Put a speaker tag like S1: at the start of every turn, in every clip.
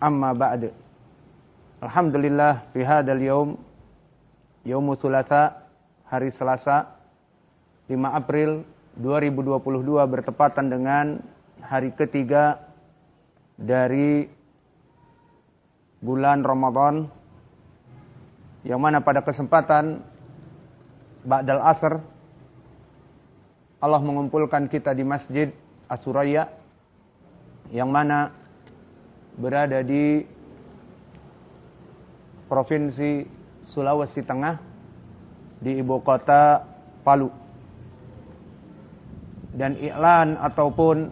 S1: amma ba'd Alhamdulillah fi hadzal yaum yaumul thulatsa hari Selasa 5 April 2022 bertepatan dengan hari ketiga dari bulan Ramadan yang mana pada kesempatan Ba'dal Asr Allah mengumpulkan kita di Masjid Asuraya yang mana berada di Provinsi Sulawesi Tengah di ibu kota Palu. Dan iklan ataupun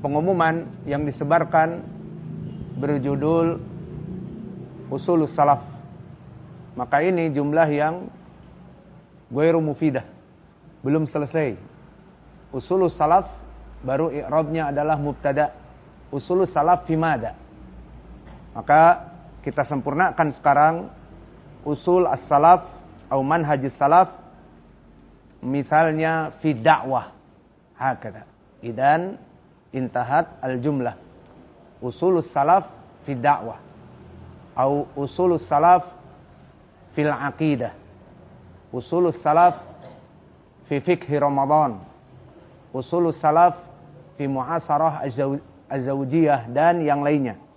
S1: pengumuman yang disebarkan berjudul Usul Salaf. Maka ini jumlah yang ghairu mufidah. Belum selesai. Usul Salaf baru i'rabnya adalah mubtada. Usul Salaf fimada. Maka kita sempurnakan sekarang usul as-salaf atau manhaj salaf misalnya fi dakwah. Hakada. Idan intahat al-jumlah. Usul salaf fi dakwah. Atau usul salaf fil aqidah. Usul salaf fi fikhi ramadan. Usul salaf fi muasarah azawjiyah dan yang lainnya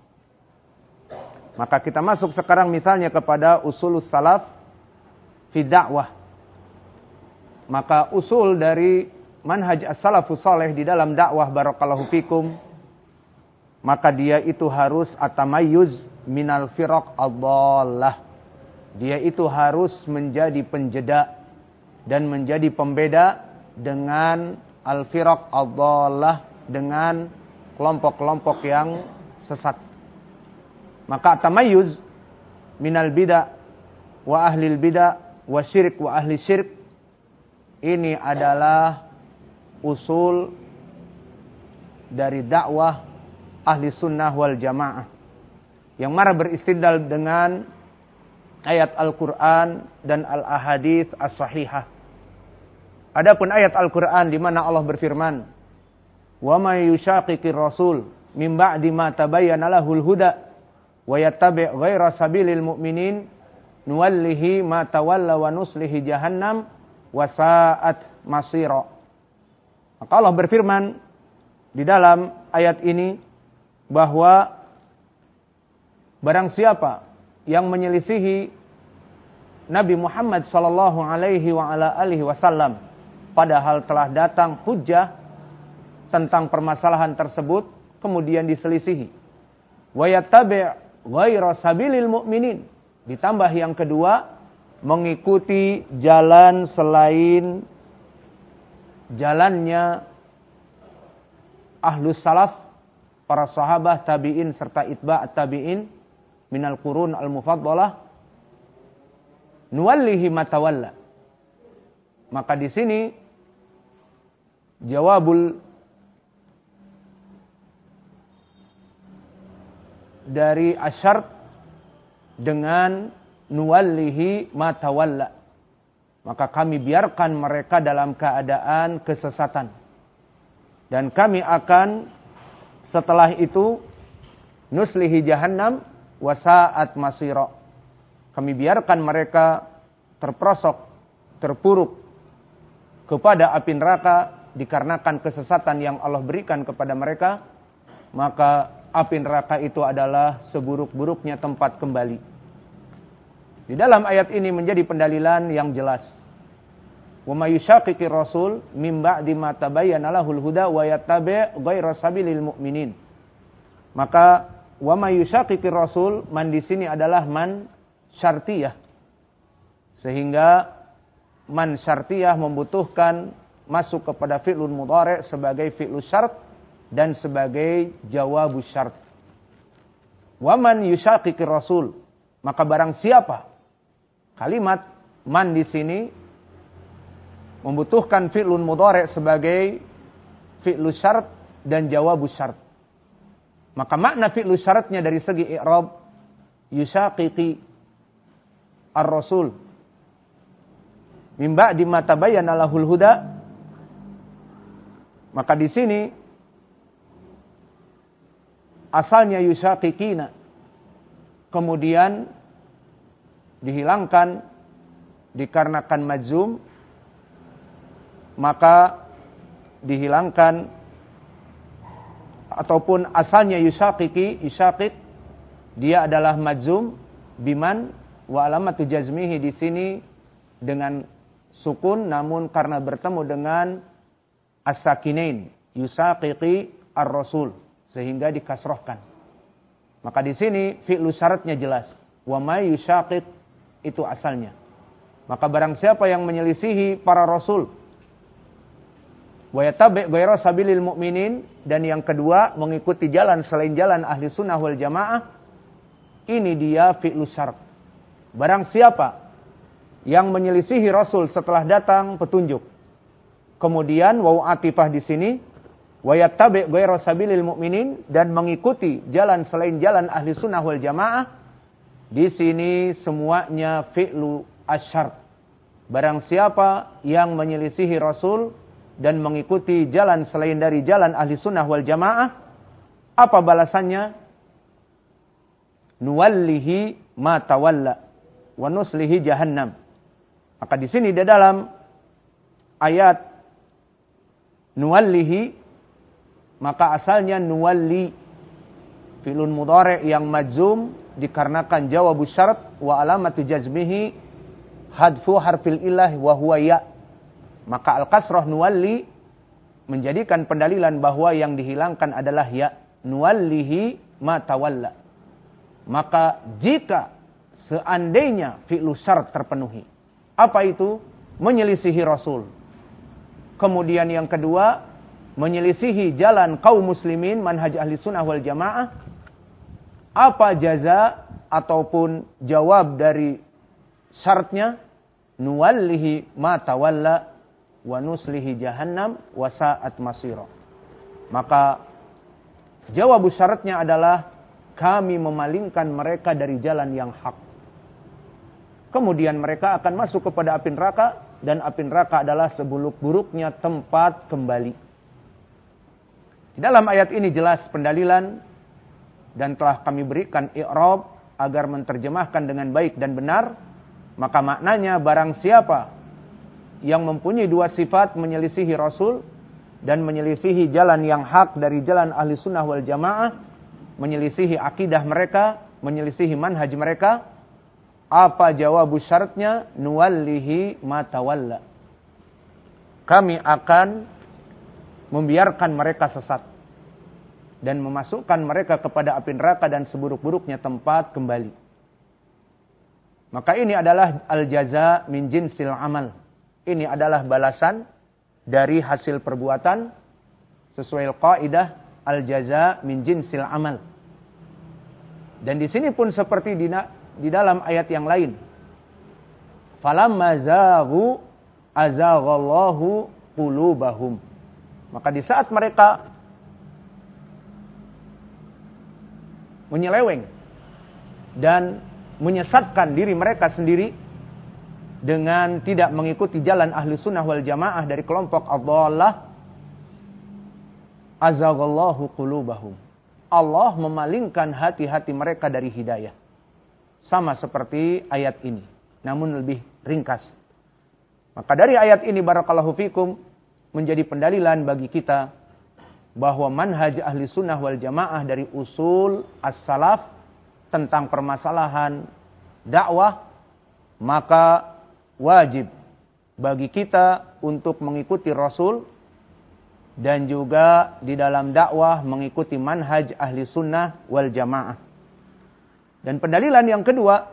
S1: maka kita masuk sekarang misalnya kepada usul salaf fi dakwah. Maka usul dari manhaj as-salafus saleh di dalam dakwah barakallahu fikum maka dia itu harus atamayyuz minal firaq ad Dia itu harus menjadi penjeda dan menjadi pembeda dengan al-firaq ad dengan kelompok-kelompok yang sesat. Maka tamayuz minal bid'ah wa ahli bid'ah wa syirik wa ahli syirik ini adalah usul dari dakwah ahli sunnah wal jamaah yang marah beristidlal dengan ayat Al-Quran dan Al-Ahadith As-Sahihah. Adapun ayat Al-Quran di mana Allah berfirman, "Wa may yushaqiqir rasul min ba'di ma tabayyana lahul huda wa yattabi' ghaira sabilil mu'minin nuwallihi ma tawalla wa nuslihi jahannam wa sa'at masira. Maka Allah berfirman di dalam ayat ini bahwa barang siapa yang menyelisihi Nabi Muhammad sallallahu alaihi wa ala alihi wasallam padahal telah datang hujah tentang permasalahan tersebut kemudian diselisihi mu'minin. Ditambah yang kedua, mengikuti jalan selain jalannya ahlus salaf, para sahabat, tabi'in, serta itba' tabi'in, minal qurun al-mufaddalah, nuwallihi matawalla. Maka di sini, jawabul dari asyart dengan nuwallihi matawalla. Maka kami biarkan mereka dalam keadaan kesesatan. Dan kami akan setelah itu nuslihi jahannam wasaat masiro. Kami biarkan mereka terprosok, terpuruk kepada api neraka dikarenakan kesesatan yang Allah berikan kepada mereka. Maka api neraka itu adalah seburuk-buruknya tempat kembali. Di dalam ayat ini menjadi pendalilan yang jelas. Wa may rasul mim ba'di ma huda wa. Maka wa rasul man di sini adalah man syartiyah. Sehingga man syartiyah membutuhkan masuk kepada fi'lun mudhari' sebagai fi'lu syart dan sebagai jawab syarat. Waman yushaqiqir rasul. Maka barang siapa kalimat man di sini membutuhkan fi'lun mudhari sebagai fi'lu syarat dan jawabu syarat. Maka makna fi'lu syaratnya dari segi i'rab yushaqiqi ar-rasul min ba'di ma tabayyana lahul huda maka di sini asalnya yushaqiqina kemudian dihilangkan dikarenakan majzum maka dihilangkan. Ataupun asalnya yushaqiqi yushaqiq dia adalah majzum biman wa alamatu jazmihi di sini dengan sukun namun karena bertemu dengan as-sakinain yusaqiqi ar-rasul sehingga dikasrohkan. Maka di sini fi'lu syaratnya jelas. Wa may yushaqiq itu asalnya. Maka barang siapa yang menyelisihi para rasul wa yatabi' ghayra sabilil mu'minin dan yang kedua mengikuti jalan selain jalan ahli sunnah wal jamaah ini dia fi'lu syarat. Barang siapa yang menyelisihi rasul setelah datang petunjuk kemudian wau atifah di sini wayattabi ghairu sabilil mu'minin dan mengikuti jalan selain jalan ahli sunnah wal jamaah di sini semuanya fi'lu asyar. Barang siapa yang menyelisihi rasul dan mengikuti jalan selain dari jalan ahli sunnah wal jamaah apa balasannya? Nuwallihi ma tawalla wa nuslihi jahannam. Maka di sini di dalam ayat nuwallihi maka asalnya nuwalli filun mudhari yang majzum dikarenakan jawabu syarat wa alamatu jazmihi hadfu harfil ilah wa huwa ya. Maka al kasrah nuwalli menjadikan pendalilan bahwa yang dihilangkan adalah ya. Nuwallihi ma tawalla. Maka jika seandainya fi'lu syarat terpenuhi apa itu? Menyelisihi rasul. Kemudian yang kedua menyelisihi jalan kaum muslimin manhaj ahli sunnah wal jamaah apa jaza ataupun jawab dari syaratnya? Nuwallihi ma tawalla wa nuslihi jahannam wa sa'at masira. Maka jawab syaratnya adalah kami memalingkan mereka dari jalan yang hak. Kemudian mereka akan masuk kepada api neraka dan api neraka adalah sebuluk-buruknya tempat kembali dalam ayat ini jelas pendalilan dan telah kami berikan i'rab agar menerjemahkan dengan baik dan benar, maka maknanya barang siapa yang mempunyai dua sifat menyelisihi Rasul dan menyelisihi jalan yang hak dari jalan ahli sunnah wal jamaah, menyelisihi akidah mereka, menyelisihi manhaj mereka, apa jawab syaratnya? Nuwallihi matawalla. Kami akan membiarkan mereka sesat dan memasukkan mereka kepada api neraka dan seburuk-buruknya tempat kembali. Maka ini adalah al-jaza min jinsil amal. Ini adalah balasan dari hasil perbuatan sesuai kaidah al-jaza min jinsil amal. Dan di sini pun seperti di, di dalam ayat yang lain. Falamma zaghu azaghallahu qulubahum maka di saat mereka menyeleweng dan menyesatkan diri mereka sendiri dengan tidak mengikuti jalan ahli sunnah wal jamaah dari kelompok Allah azagallahu qulubahum. Allah memalingkan hati-hati mereka dari hidayah. Sama seperti ayat ini namun lebih ringkas. Maka dari ayat ini barakallahu fikum menjadi pendalilan bagi kita bahwa manhaj ahli sunnah wal jamaah dari usul as-salaf tentang permasalahan dakwah maka wajib bagi kita untuk mengikuti Rasul dan juga di dalam dakwah mengikuti manhaj ahli sunnah wal jamaah. Dan pendalilan yang kedua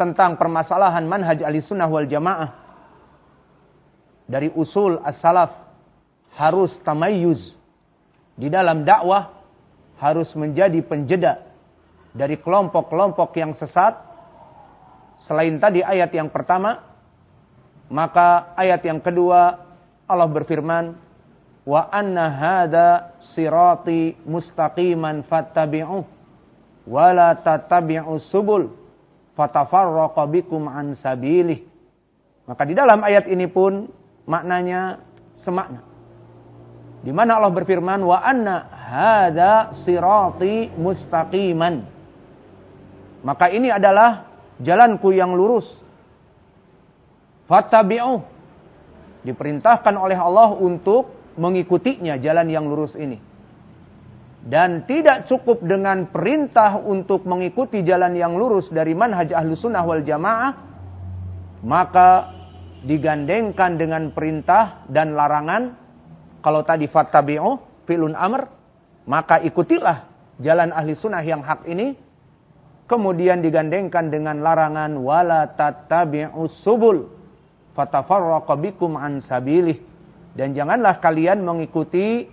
S1: tentang permasalahan manhaj ahli sunnah wal jamaah dari usul as-salaf harus tamayuz di dalam dakwah harus menjadi penjeda dari kelompok-kelompok yang sesat. Selain tadi ayat yang pertama, maka ayat yang kedua Allah berfirman, "Wa anna hada sirati mustaqiman fattabi'uh wa la subul bikum an sabilih." Maka di dalam ayat ini pun maknanya semakna. Di mana Allah berfirman wa anna hada sirati mustaqiman. Maka ini adalah jalanku yang lurus. Fattabi'uh. Diperintahkan oleh Allah untuk mengikutinya jalan yang lurus ini. Dan tidak cukup dengan perintah untuk mengikuti jalan yang lurus dari manhaj ahlu sunnah wal jamaah. Maka digandengkan dengan perintah dan larangan. Kalau tadi fattabi'uh, filun amr. Maka ikutilah jalan ahli sunnah yang hak ini kemudian digandengkan dengan larangan wala tattabi'us subul fatafarraqa bikum an sabilih dan janganlah kalian mengikuti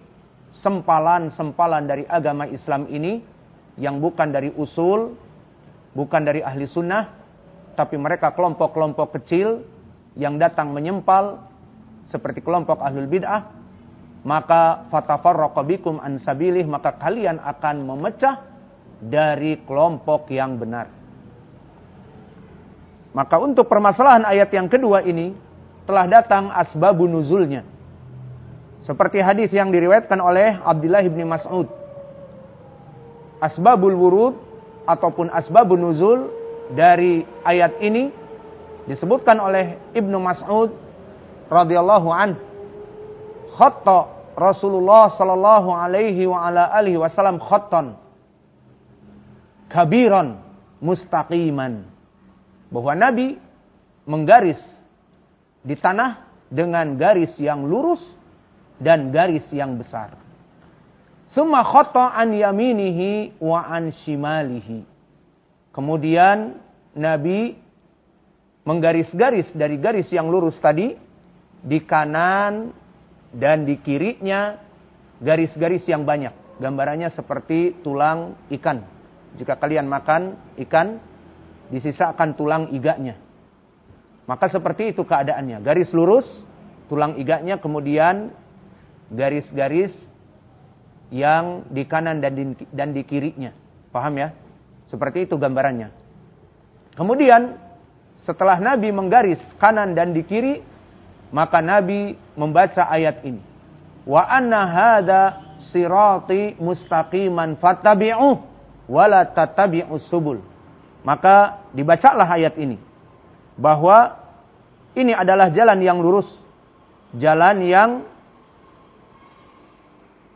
S1: sempalan-sempalan dari agama Islam ini yang bukan dari usul, bukan dari ahli sunnah, tapi mereka kelompok-kelompok kecil yang datang menyempal seperti kelompok ahlul bid'ah, maka fatafarraqa bikum an sabilih, maka kalian akan memecah dari kelompok yang benar. Maka untuk permasalahan ayat yang kedua ini telah datang asbabun nuzulnya. Seperti hadis yang diriwayatkan oleh Abdullah bin Mas'ud. Asbabul wurud ataupun asbabun nuzul dari ayat ini disebutkan oleh Ibnu Mas'ud radhiyallahu an. Khatta Rasulullah sallallahu alaihi wa ala alihi wasallam khattan kabiran mustaqiman. Bahwa Nabi menggaris di tanah dengan garis yang lurus dan garis yang besar. Summa khata an yaminihi wa an shimalihi. Kemudian Nabi menggaris-garis dari garis yang lurus tadi di kanan dan di kirinya garis-garis yang banyak. Gambarannya seperti tulang ikan. Jika kalian makan ikan, disisakan tulang iganya. Maka seperti itu keadaannya. Garis lurus, tulang iganya, kemudian garis-garis yang di kanan dan di, dan di kirinya. Paham ya? Seperti itu gambarannya. Kemudian setelah Nabi menggaris kanan dan di kiri, maka Nabi membaca ayat ini. Wa anna hadha sirati mustaqiman fattabi'uh wala tatabi'us subul. Maka dibacalah ayat ini bahwa ini adalah jalan yang lurus, jalan yang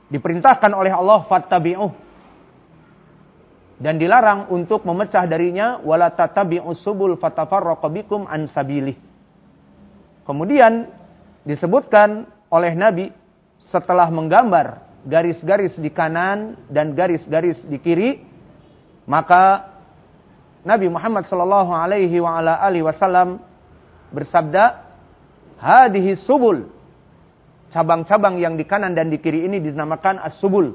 S1: diperintahkan oleh Allah fattabi'uh dan dilarang untuk memecah darinya wala tatabi'us subul fatafarraqu bikum an sabilih. Kemudian disebutkan oleh Nabi setelah menggambar garis-garis di kanan dan garis-garis di kiri maka Nabi Muhammad sallallahu alaihi wasallam bersabda, "Hadhihi subul." Cabang-cabang yang di kanan dan di kiri ini dinamakan as-subul.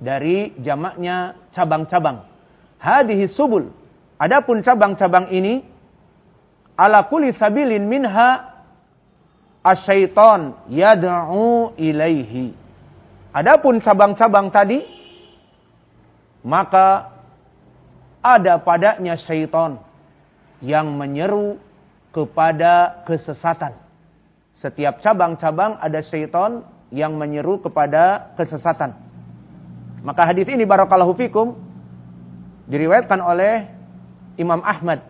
S1: Dari jamaknya cabang-cabang. Hadhihi subul. Adapun cabang-cabang ini ala kulli sabilin minha asyaiton yad'u ilaihi. Adapun cabang-cabang tadi maka ada padanya syaitan yang menyeru kepada kesesatan. Setiap cabang-cabang ada syaitan yang menyeru kepada kesesatan. Maka hadis ini barakallahu fikum diriwayatkan oleh Imam Ahmad.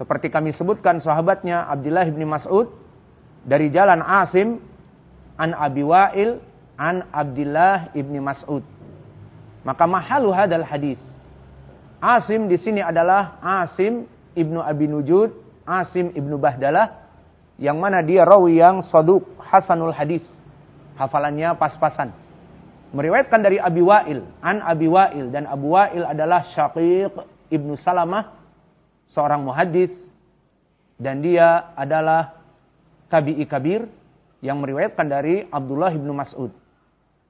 S1: Seperti kami sebutkan sahabatnya Abdullah bin Mas'ud dari jalan Asim an Abi Wa'il an Abdullah ibni Mas'ud. Maka mahalu hadal hadis. Asim di sini adalah Asim ibnu Abi Nujud, Asim ibnu Bahdalah, yang mana dia rawi yang saduk Hasanul Hadis. Hafalannya pas-pasan. Meriwayatkan dari Abi Wa'il, an Abi Wa'il dan Abu Wa'il adalah Syaqiq ibnu Salamah, seorang muhaddis dan dia adalah tabi'i kabir yang meriwayatkan dari Abdullah ibnu Mas'ud.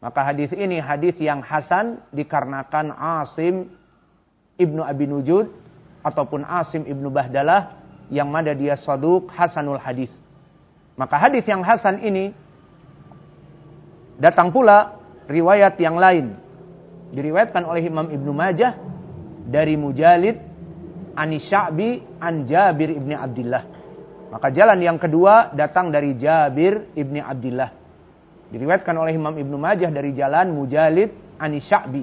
S1: Maka hadis ini hadis yang hasan dikarenakan Asim ibnu Abi Nujud ataupun Asim ibnu Bahdalah yang mana dia saduk hasanul hadis. Maka hadis yang hasan ini datang pula riwayat yang lain. Diriwayatkan oleh Imam Ibnu Majah dari Mujalid Ani Sya'bi an Jabir ibni Abdullah. Maka jalan yang kedua datang dari Jabir ibni Abdullah. Diriwayatkan oleh Imam Ibnu Majah dari jalan Mujalid Ani Sya'bi.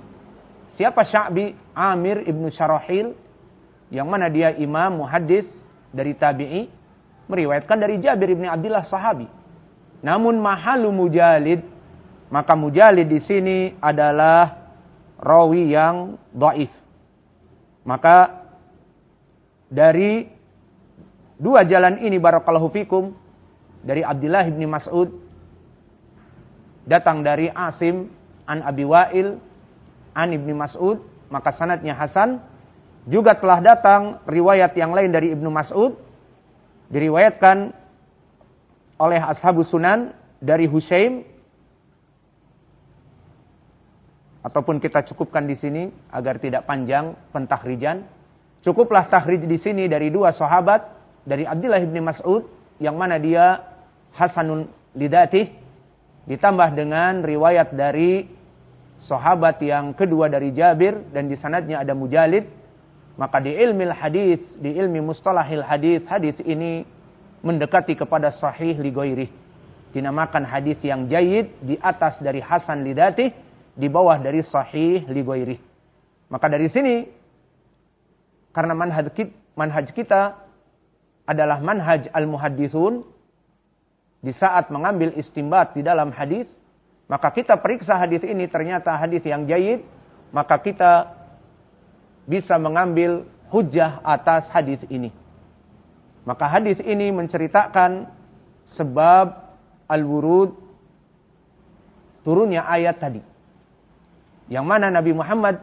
S1: Siapa Sya'bi? Amir ibnu Syarahil. Yang mana dia imam muhaddis dari tabi'i. Meriwayatkan dari Jabir ibni Abdullah sahabi. Namun mahalu Mujalid. Maka Mujalid di sini adalah rawi yang doif. Maka dari dua jalan ini barakallahu fikum dari Abdullah bin Mas'ud datang dari Asim an Abi Wa'il an Ibni Mas'ud maka sanatnya Hasan juga telah datang riwayat yang lain dari Ibnu Mas'ud diriwayatkan oleh Ashabus Sunan dari Husaim ataupun kita cukupkan di sini agar tidak panjang pentahrijan. Cukuplah tahrij di sini dari dua sahabat dari Abdullah bin Mas'ud yang mana dia Hasanun Lidati ditambah dengan riwayat dari sahabat yang kedua dari Jabir dan di sanadnya ada Mujalid maka di ilmi hadis di ilmi mustalahil hadis hadis ini mendekati kepada sahih li dinamakan hadis yang jayid di atas dari Hasan Lidati di bawah dari sahih li ghairi. Maka dari sini karena manhaj kita, manhaj kita adalah manhaj al-muhaddithun di saat mengambil istimbat di dalam hadis, maka kita periksa hadis ini ternyata hadis yang jayid, maka kita bisa mengambil hujah atas hadis ini. Maka hadis ini menceritakan sebab al-wurud turunnya ayat tadi. Yang mana Nabi Muhammad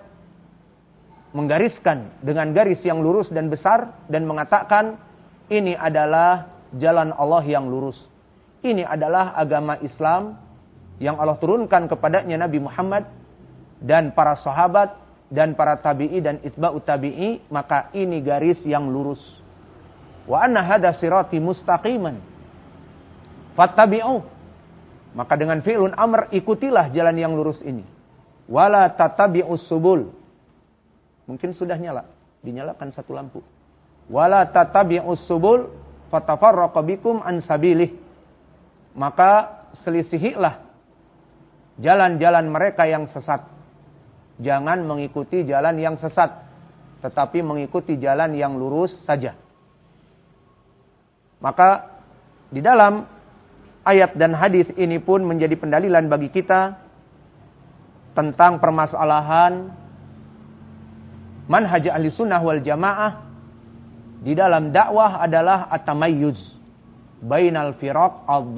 S1: menggariskan dengan garis yang lurus dan besar dan mengatakan ini adalah jalan Allah yang lurus. Ini adalah agama Islam yang Allah turunkan kepadanya Nabi Muhammad dan para sahabat dan para tabi'i dan itba'u tabi'i maka ini garis yang lurus. Wa anna hada sirati mustaqiman. Fattabi'u. Maka dengan fi'lun amr ikutilah jalan yang lurus ini. Wala tatabi'us subul. Mungkin sudah nyala. Dinyalakan satu lampu. Wala tatabi'us subul fatafarraqa bikum an sabilih. Maka selisihilah jalan-jalan mereka yang sesat. Jangan mengikuti jalan yang sesat, tetapi mengikuti jalan yang lurus saja. Maka di dalam ayat dan hadis ini pun menjadi pendalilan bagi kita tentang permasalahan manhaj ahli sunnah wal jamaah di dalam dakwah adalah atamayyuz bainal firaq ad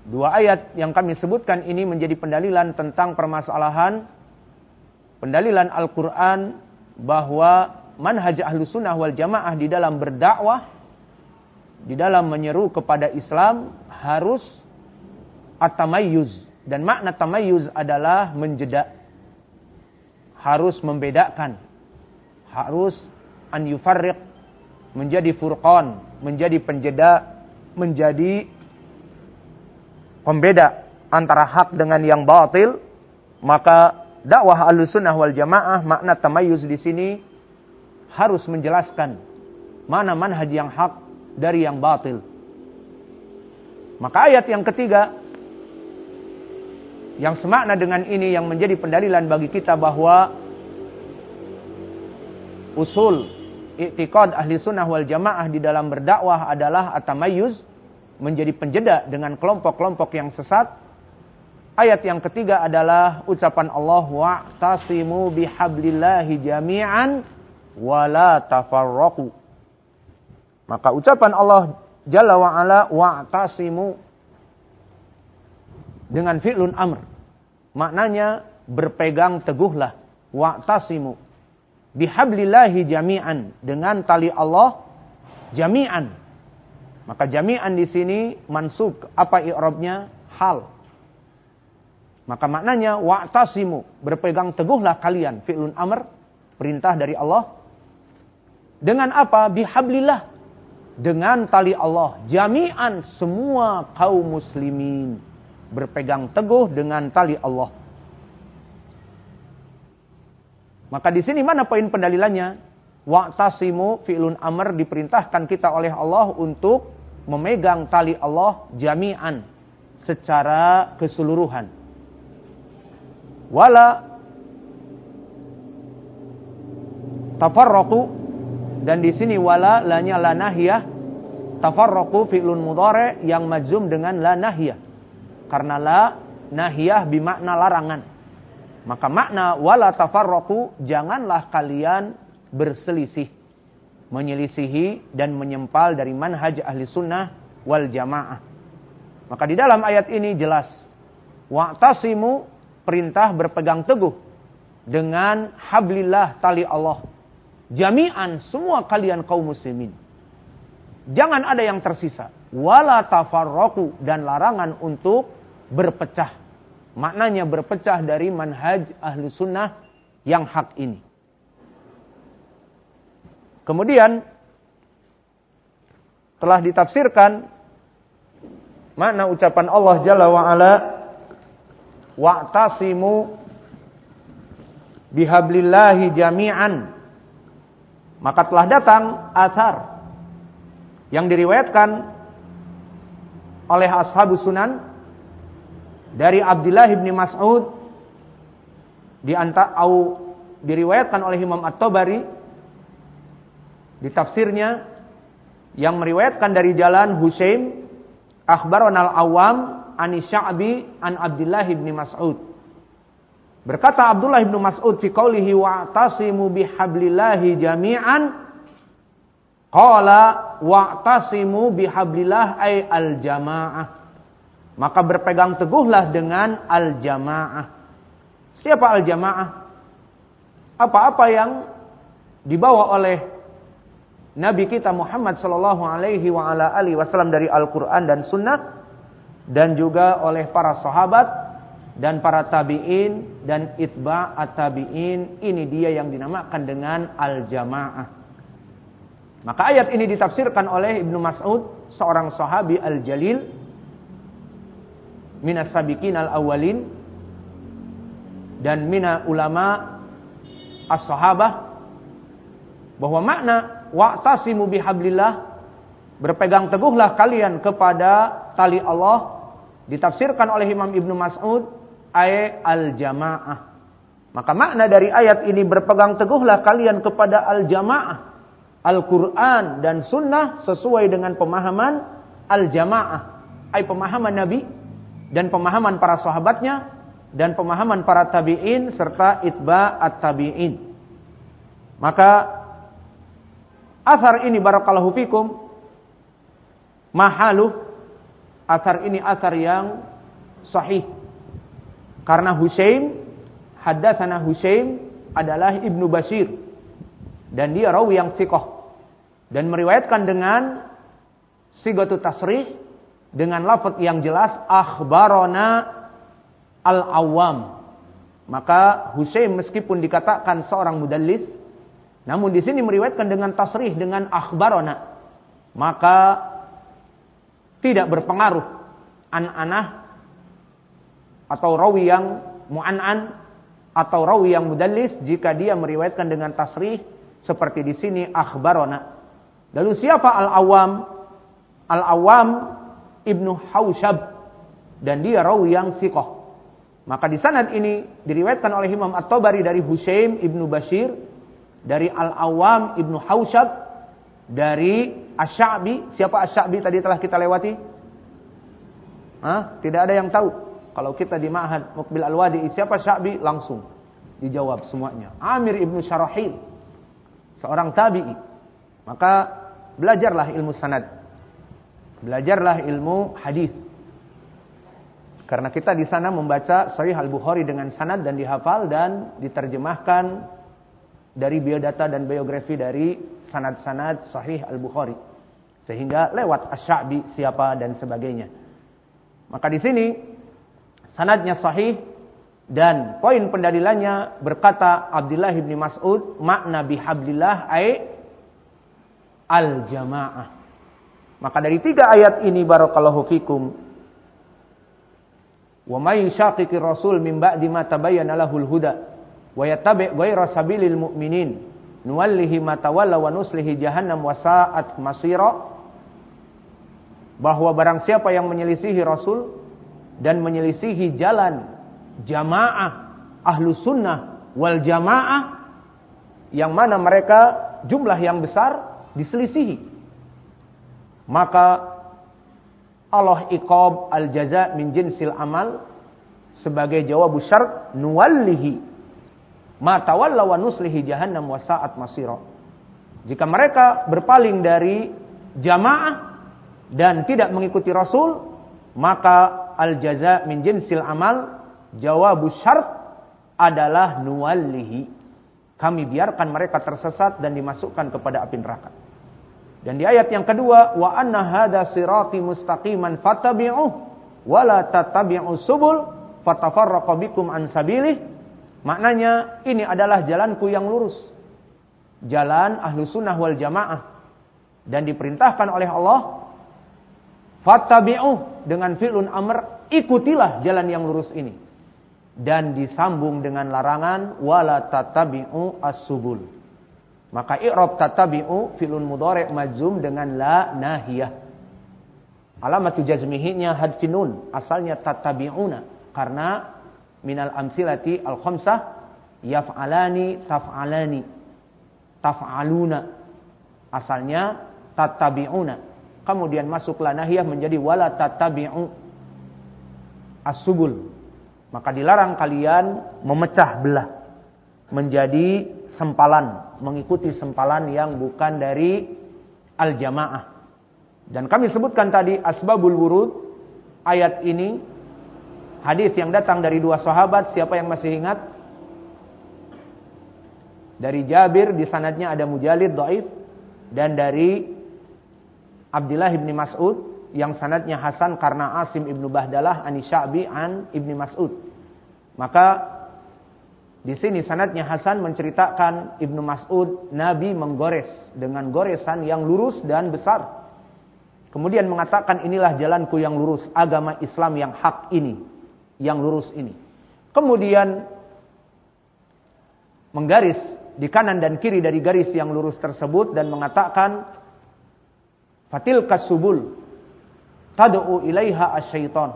S1: Dua ayat yang kami sebutkan ini menjadi pendalilan tentang permasalahan pendalilan Al-Quran bahwa manhaj ahlu sunnah wal jamaah di dalam berdakwah, di dalam menyeru kepada Islam harus atamayyuz dan makna tamayuz adalah menjeda. Harus membedakan. Harus an yufarriq. Menjadi furqan. Menjadi penjeda. Menjadi pembeda antara hak dengan yang batil. Maka dakwah al-sunnah wal jamaah makna tamayuz di sini harus menjelaskan mana manhaj yang hak dari yang batil. Maka ayat yang ketiga yang semakna dengan ini yang menjadi pendalilan bagi kita bahwa usul i'tiqad ahli sunnah wal jamaah di dalam berdakwah adalah atamayuz menjadi penjeda dengan kelompok-kelompok yang sesat. Ayat yang ketiga adalah ucapan Allah wa'tasimu bihablillahi jami'an wala tafarraqu. Maka ucapan Allah Jalla wa'ala wa'tasimu dengan fi'lun amr. Maknanya berpegang teguhlah. Wa'tasimu. Bihablillahi jami'an. Dengan tali Allah jami'an. Maka jami'an di sini mansuk. Apa i'rabnya? Hal. Maka maknanya wa'tasimu, berpegang teguhlah kalian fi'lun amr, perintah dari Allah. Dengan apa? Bihablillah. Dengan tali Allah. Jami'an semua kaum muslimin berpegang teguh dengan tali Allah. Maka di sini mana poin pendalilannya? Wa'tasimu fi'lun amr diperintahkan kita oleh Allah untuk memegang tali Allah jami'an secara keseluruhan. Wala tafarraqu dan di sini wala lanya la nahiyah tafarraqu fi'lun mudhari yang majzum dengan la nahiyah. Karena la nahiyah bimakna larangan. Maka makna wala tafarraqu janganlah kalian berselisih menyelisihi dan menyempal dari manhaj ahli sunnah wal jamaah. Maka di dalam ayat ini jelas. Wa'tasimu perintah berpegang teguh dengan hablillah tali Allah. Jami'an semua kalian kaum muslimin. Jangan ada yang tersisa. Wala tafarroku dan larangan untuk berpecah. Maknanya berpecah dari manhaj ahli sunnah yang hak ini. Kemudian telah ditafsirkan makna ucapan Allah Jalla wa ala wa'tasimu bihablillahi jami'an maka telah datang asar yang diriwayatkan oleh ashabu sunan dari Abdullah bin Mas'ud di diriwayatkan oleh Imam At-Tabari di tafsirnya yang meriwayatkan dari jalan Husain akhbaron al-Awam ani Sya'bi an Abdullah bin Mas'ud. Berkata Abdullah bin Mas'ud fi qaulihi wa'tasimu bihablillahi jami'an qala wa'tasimu bihablillah ay al-jamaah. Maka berpegang teguhlah dengan al-jamaah. Siapa al-jamaah? Apa-apa yang dibawa oleh Nabi kita Muhammad sallallahu alaihi wa ala alihi wasallam dari Al-Qur'an dan Sunnah dan juga oleh para sahabat dan para tabi'in dan itba' at-tabi'in ini dia yang dinamakan dengan al-jamaah. Maka ayat ini ditafsirkan oleh Ibnu Mas'ud seorang sahabi al-jalil minas sabiqin al-awwalin dan mina ulama as-sahabah bahwa makna wa'tasimu bihablillah berpegang teguhlah kalian kepada tali Allah ditafsirkan oleh Imam Ibnu Mas'ud ay al-jamaah. Maka makna dari ayat ini berpegang teguhlah kalian kepada al-jamaah Al-Quran dan Sunnah sesuai dengan pemahaman al-jamaah. Ay pemahaman Nabi dan pemahaman para sahabatnya dan pemahaman para tabi'in serta itba at-tabi'in. Maka Asar ini barakallahu fikum mahalu asar ini asar yang sahih. Karena Husain haddatsana Husain adalah Ibnu Bashir. Dan dia rawi yang sikoh dan meriwayatkan dengan sigatu tasrih dengan lafaz yang jelas akhbarona al-awwam maka Husain meskipun dikatakan seorang mudallis namun di sini meriwayatkan dengan tasrih dengan akhbarona. Maka tidak berpengaruh an-anah atau rawi yang mu'an'an atau rawi yang mudallis jika dia meriwayatkan dengan tasrih seperti di sini akhbarona. Lalu siapa al-awam? Al-awam Ibnu Haushab dan dia rawi yang sikoh. Maka di sanad ini diriwayatkan oleh Imam At-Tabari dari Husaim Ibnu Bashir dari Al-Awam Ibnu Haushab, dari Asy-Sya'bi. Siapa Asy-Sya'bi tadi telah kita lewati? Hah? Tidak ada yang tahu. Kalau kita di Ma'had Mukbil Al-Wadi, siapa Sya'bi? Langsung dijawab semuanya. Amir Ibnu Syarahil. Seorang tabi'i. Maka belajarlah ilmu sanad. Belajarlah ilmu hadis. Karena kita di sana membaca Sahih Al-Bukhari dengan sanad dan dihafal dan diterjemahkan dari biodata dan biografi dari sanad-sanad sahih Al-Bukhari. Sehingga lewat Asy-Sya'bi siapa dan sebagainya. Maka di sini sanadnya sahih Dan poin pendalilannya berkata Abdullah bin Mas'ud, makna bihablillah ay al-jamaah. Maka dari tiga ayat ini barakallahu fikum. Wa may rasul min ba'di ma tabayyana lahul huda wa yattabi' ghayra sabilil mu'minin nuwallihi ma tawalla wa nuslihi jahannam wa sa'at masira bahwa barang siapa yang menyelisihi rasul dan menyelisihi jalan jamaah ahlu sunnah wal jamaah yang mana mereka jumlah yang besar diselisihi. Maka Allah iqab al jaza min jinsil amal sebagai jawab syarat nuwallihi ma tawalla wa nuslihi jahannam wa sa'at masira. Jika mereka berpaling dari jamaah dan tidak mengikuti Rasul, maka al jaza min jinsil amal Jawabu syart adalah nuwallihi. Kami biarkan mereka tersesat dan dimasukkan kepada api neraka. Dan di ayat yang kedua, wa anna hada sirati mustaqiman fattabi'uh wa la tattabi'u subul fatafarraqu bikum an sabilih. Maknanya ini adalah jalanku yang lurus. Jalan ahlu sunnah wal jamaah. Dan diperintahkan oleh Allah. Fattabi'uh dengan fi'lun amr. Ikutilah jalan yang lurus ini dan disambung dengan larangan wala tatabi'u as-subul. Maka i'rab tatabi'u filun mudhari' majzum dengan la nahiyah. Alamat jazmihinya hadfinun, asalnya tatabi'una karena minal amsilati al-khamsah yaf'alani taf'alani taf'aluna. Asalnya tatabi'una. Kemudian masuk la nahiyah menjadi wala tatabi'u as-subul maka dilarang kalian memecah belah menjadi sempalan, mengikuti sempalan yang bukan dari al-jamaah. Dan kami sebutkan tadi asbabul wurud ayat ini hadis yang datang dari dua sahabat, siapa yang masih ingat? Dari Jabir di sanadnya ada Mujalid dhaif dan dari Abdullah bin Mas'ud yang sanadnya Hasan karena Asim ibnu Bahdalah ani Sya'bi an ibni Mas'ud. Maka di sini sanadnya Hasan menceritakan ibnu Mas'ud Nabi menggores dengan goresan yang lurus dan besar. Kemudian mengatakan inilah jalanku yang lurus, agama Islam yang hak ini, yang lurus ini. Kemudian menggaris di kanan dan kiri dari garis yang lurus tersebut dan mengatakan fatil kasubul tad'u ilaiha asyaiton.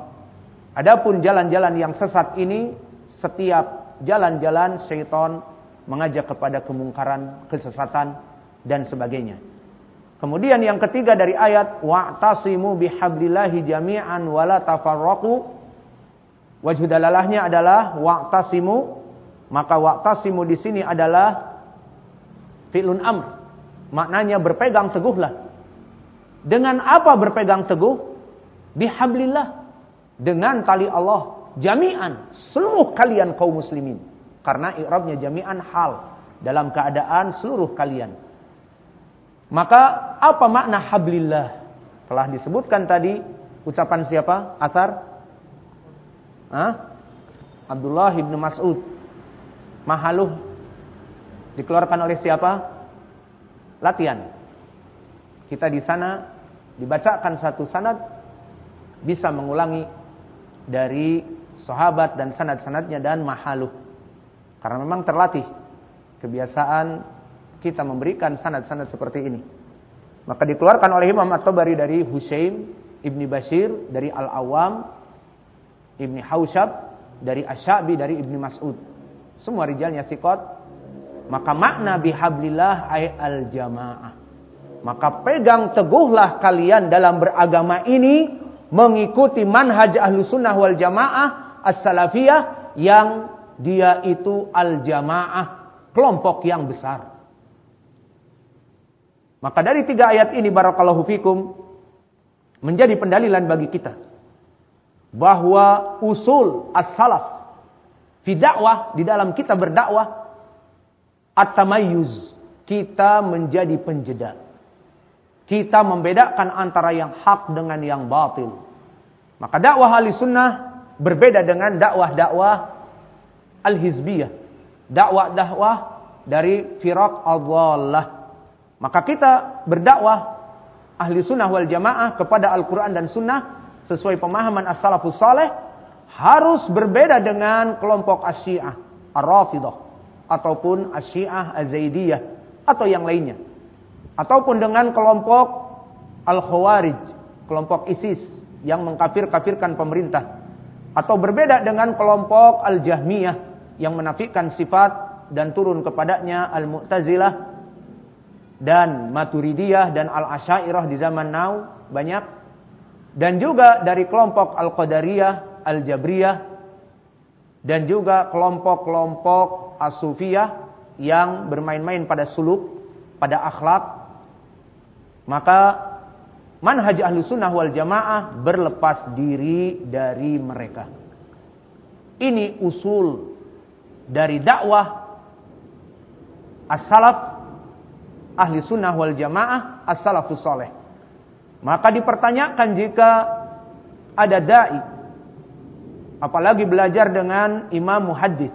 S1: Adapun jalan-jalan yang sesat ini setiap jalan-jalan syaitan mengajak kepada kemungkaran, kesesatan dan sebagainya. Kemudian yang ketiga dari ayat wa'tasimu bihablillahi jami'an wala tafarraqu. Wajh dalalahnya adalah wa'tasimu maka wa'tasimu di sini adalah fi'lun amr. Maknanya berpegang teguhlah. Dengan apa berpegang teguh? bihablillah dengan tali Allah jami'an. Seluruh kalian kaum muslimin. Karena i'rabnya jami'an hal. Dalam keadaan seluruh kalian. Maka apa makna hablillah? Telah disebutkan tadi ucapan siapa? Asar? Hah? Abdullah ibnu Mas'ud. Mahaluh. Dikeluarkan oleh siapa? Latihan. Kita di sana dibacakan satu sanad bisa mengulangi dari sahabat dan sanad-sanadnya dan mahaluh. Karena memang terlatih kebiasaan kita memberikan sanad-sanad seperti ini. Maka dikeluarkan oleh Imam At-Tabari dari Husain Ibni Bashir, dari Al-Awam, Ibni Haushab, dari Asyabi, dari Ibni Mas'ud. Semua rijalnya sikot. Maka makna bihablillah ay al-jamaah. Maka pegang teguhlah kalian dalam beragama ini mengikuti manhaj ahlu sunnah wal jamaah as-salafiyah yang dia itu al-jamaah kelompok yang besar. Maka dari tiga ayat ini barakallahu fikum menjadi pendalilan bagi kita bahwa usul as-salaf fi dakwah di dalam kita berdakwah at-tamayyuz kita menjadi penjeda. Kita membedakan antara yang hak dengan yang batil. Maka dakwah ahli sunnah berbeda dengan dakwah-dakwah al-hizbiyah. Dakwah-dakwah dari firaq al Maka kita berdakwah ahli sunnah wal jamaah kepada Al-Quran dan sunnah sesuai pemahaman as-salafus saleh harus berbeda dengan kelompok asyiah, ar-rafidah ataupun asyiah az-zaidiyah atau yang lainnya. Ataupun dengan kelompok al-khawarij, kelompok ISIS yang mengkafir-kafirkan pemerintah. Atau berbeda dengan kelompok al-jahmiyah yang menafikan sifat dan turun kepadanya al-mu'tazilah dan Maturidiyah dan Al-Asyairah di zaman now banyak. Dan juga dari kelompok Al-Qadariyah, Al-Jabriyah dan juga kelompok-kelompok As-Sufiyah yang bermain-main pada suluk, pada akhlak maka manhaj ahlu sunnah wal jamaah berlepas diri dari mereka ini usul dari dakwah as-salaf ahli sunnah wal jamaah as-salafus soleh. Maka dipertanyakan jika ada da'i. Apalagi belajar dengan imam muhaddis.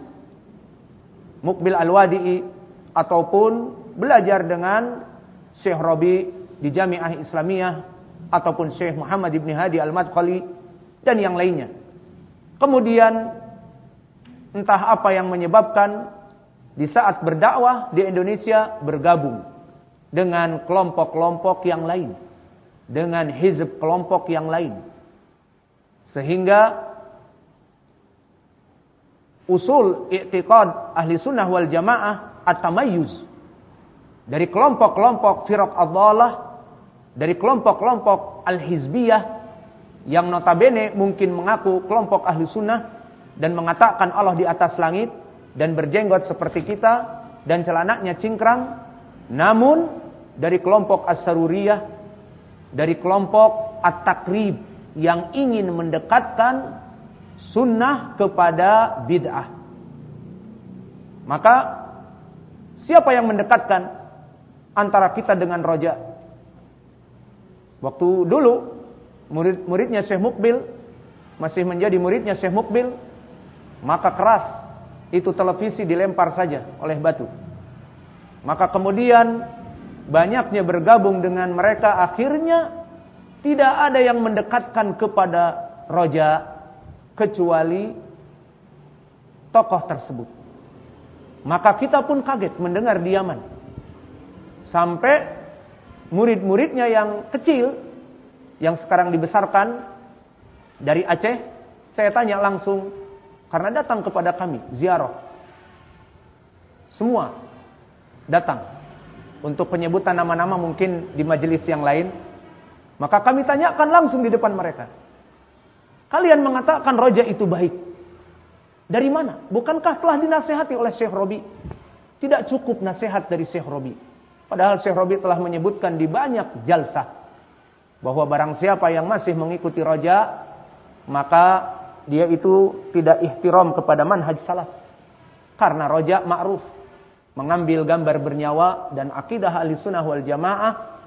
S1: Mukbil al-wadi'i. Ataupun belajar dengan Syekh Robi di Jami'ah Islamiyah. Ataupun Syekh Muhammad ibn Hadi al-Madkhali. Dan yang lainnya. Kemudian entah apa yang menyebabkan di saat berdakwah di Indonesia bergabung dengan kelompok-kelompok yang lain, dengan hizb kelompok yang lain. Sehingga usul i'tiqad ahli sunnah wal jamaah at-tamayyuz dari kelompok-kelompok firaq ad dari kelompok-kelompok al-hizbiyah yang notabene mungkin mengaku kelompok ahli sunnah dan mengatakan Allah di atas langit dan berjenggot seperti kita dan celananya cingkrang namun dari kelompok As-Saruriyah, dari kelompok At-Takrib yang ingin mendekatkan sunnah kepada bid'ah. Maka siapa yang mendekatkan antara kita dengan roja? Waktu dulu murid-muridnya Syekh Mukbil masih menjadi muridnya Syekh Mukbil, maka keras itu televisi dilempar saja oleh batu. Maka kemudian banyaknya bergabung dengan mereka akhirnya tidak ada yang mendekatkan kepada roja kecuali tokoh tersebut. Maka kita pun kaget mendengar diaman. Sampai murid-muridnya yang kecil yang sekarang dibesarkan dari Aceh, saya tanya langsung karena datang kepada kami ziarah. Semua datang untuk penyebutan nama-nama mungkin di majelis yang lain, maka kami tanyakan langsung di depan mereka. Kalian mengatakan roja itu baik. Dari mana? Bukankah telah dinasehati oleh Syekh Robi? Tidak cukup nasihat dari Syekh Robi. Padahal Syekh Robi telah menyebutkan di banyak jalsah. Bahwa barang siapa yang masih mengikuti roja, maka dia itu tidak ihtiram kepada manhaj salaf. Karena roja ma'ruf mengambil gambar bernyawa dan akidah ahli sunnah wal jamaah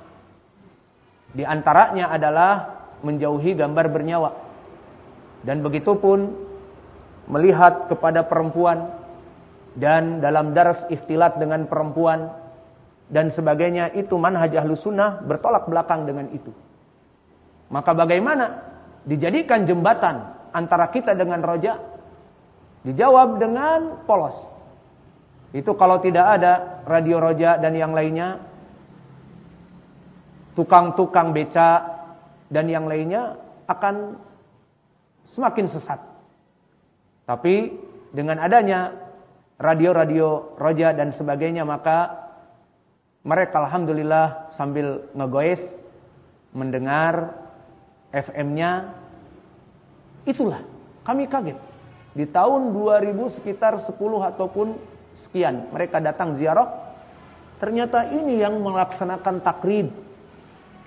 S1: di antaranya adalah menjauhi gambar bernyawa dan begitu pun melihat kepada perempuan dan dalam daras ikhtilat dengan perempuan dan sebagainya itu manhaj ahlu sunnah bertolak belakang dengan itu. Maka bagaimana? Dijadikan jembatan antara kita dengan roja dijawab dengan polos. Itu kalau tidak ada radio roja dan yang lainnya, tukang-tukang beca dan yang lainnya akan semakin sesat. Tapi dengan adanya radio-radio roja dan sebagainya maka mereka alhamdulillah sambil ngegoes mendengar FM-nya itulah kami kaget. Di tahun 2000 sekitar 10 ataupun sekian mereka datang ziarah. Ternyata ini yang melaksanakan takrib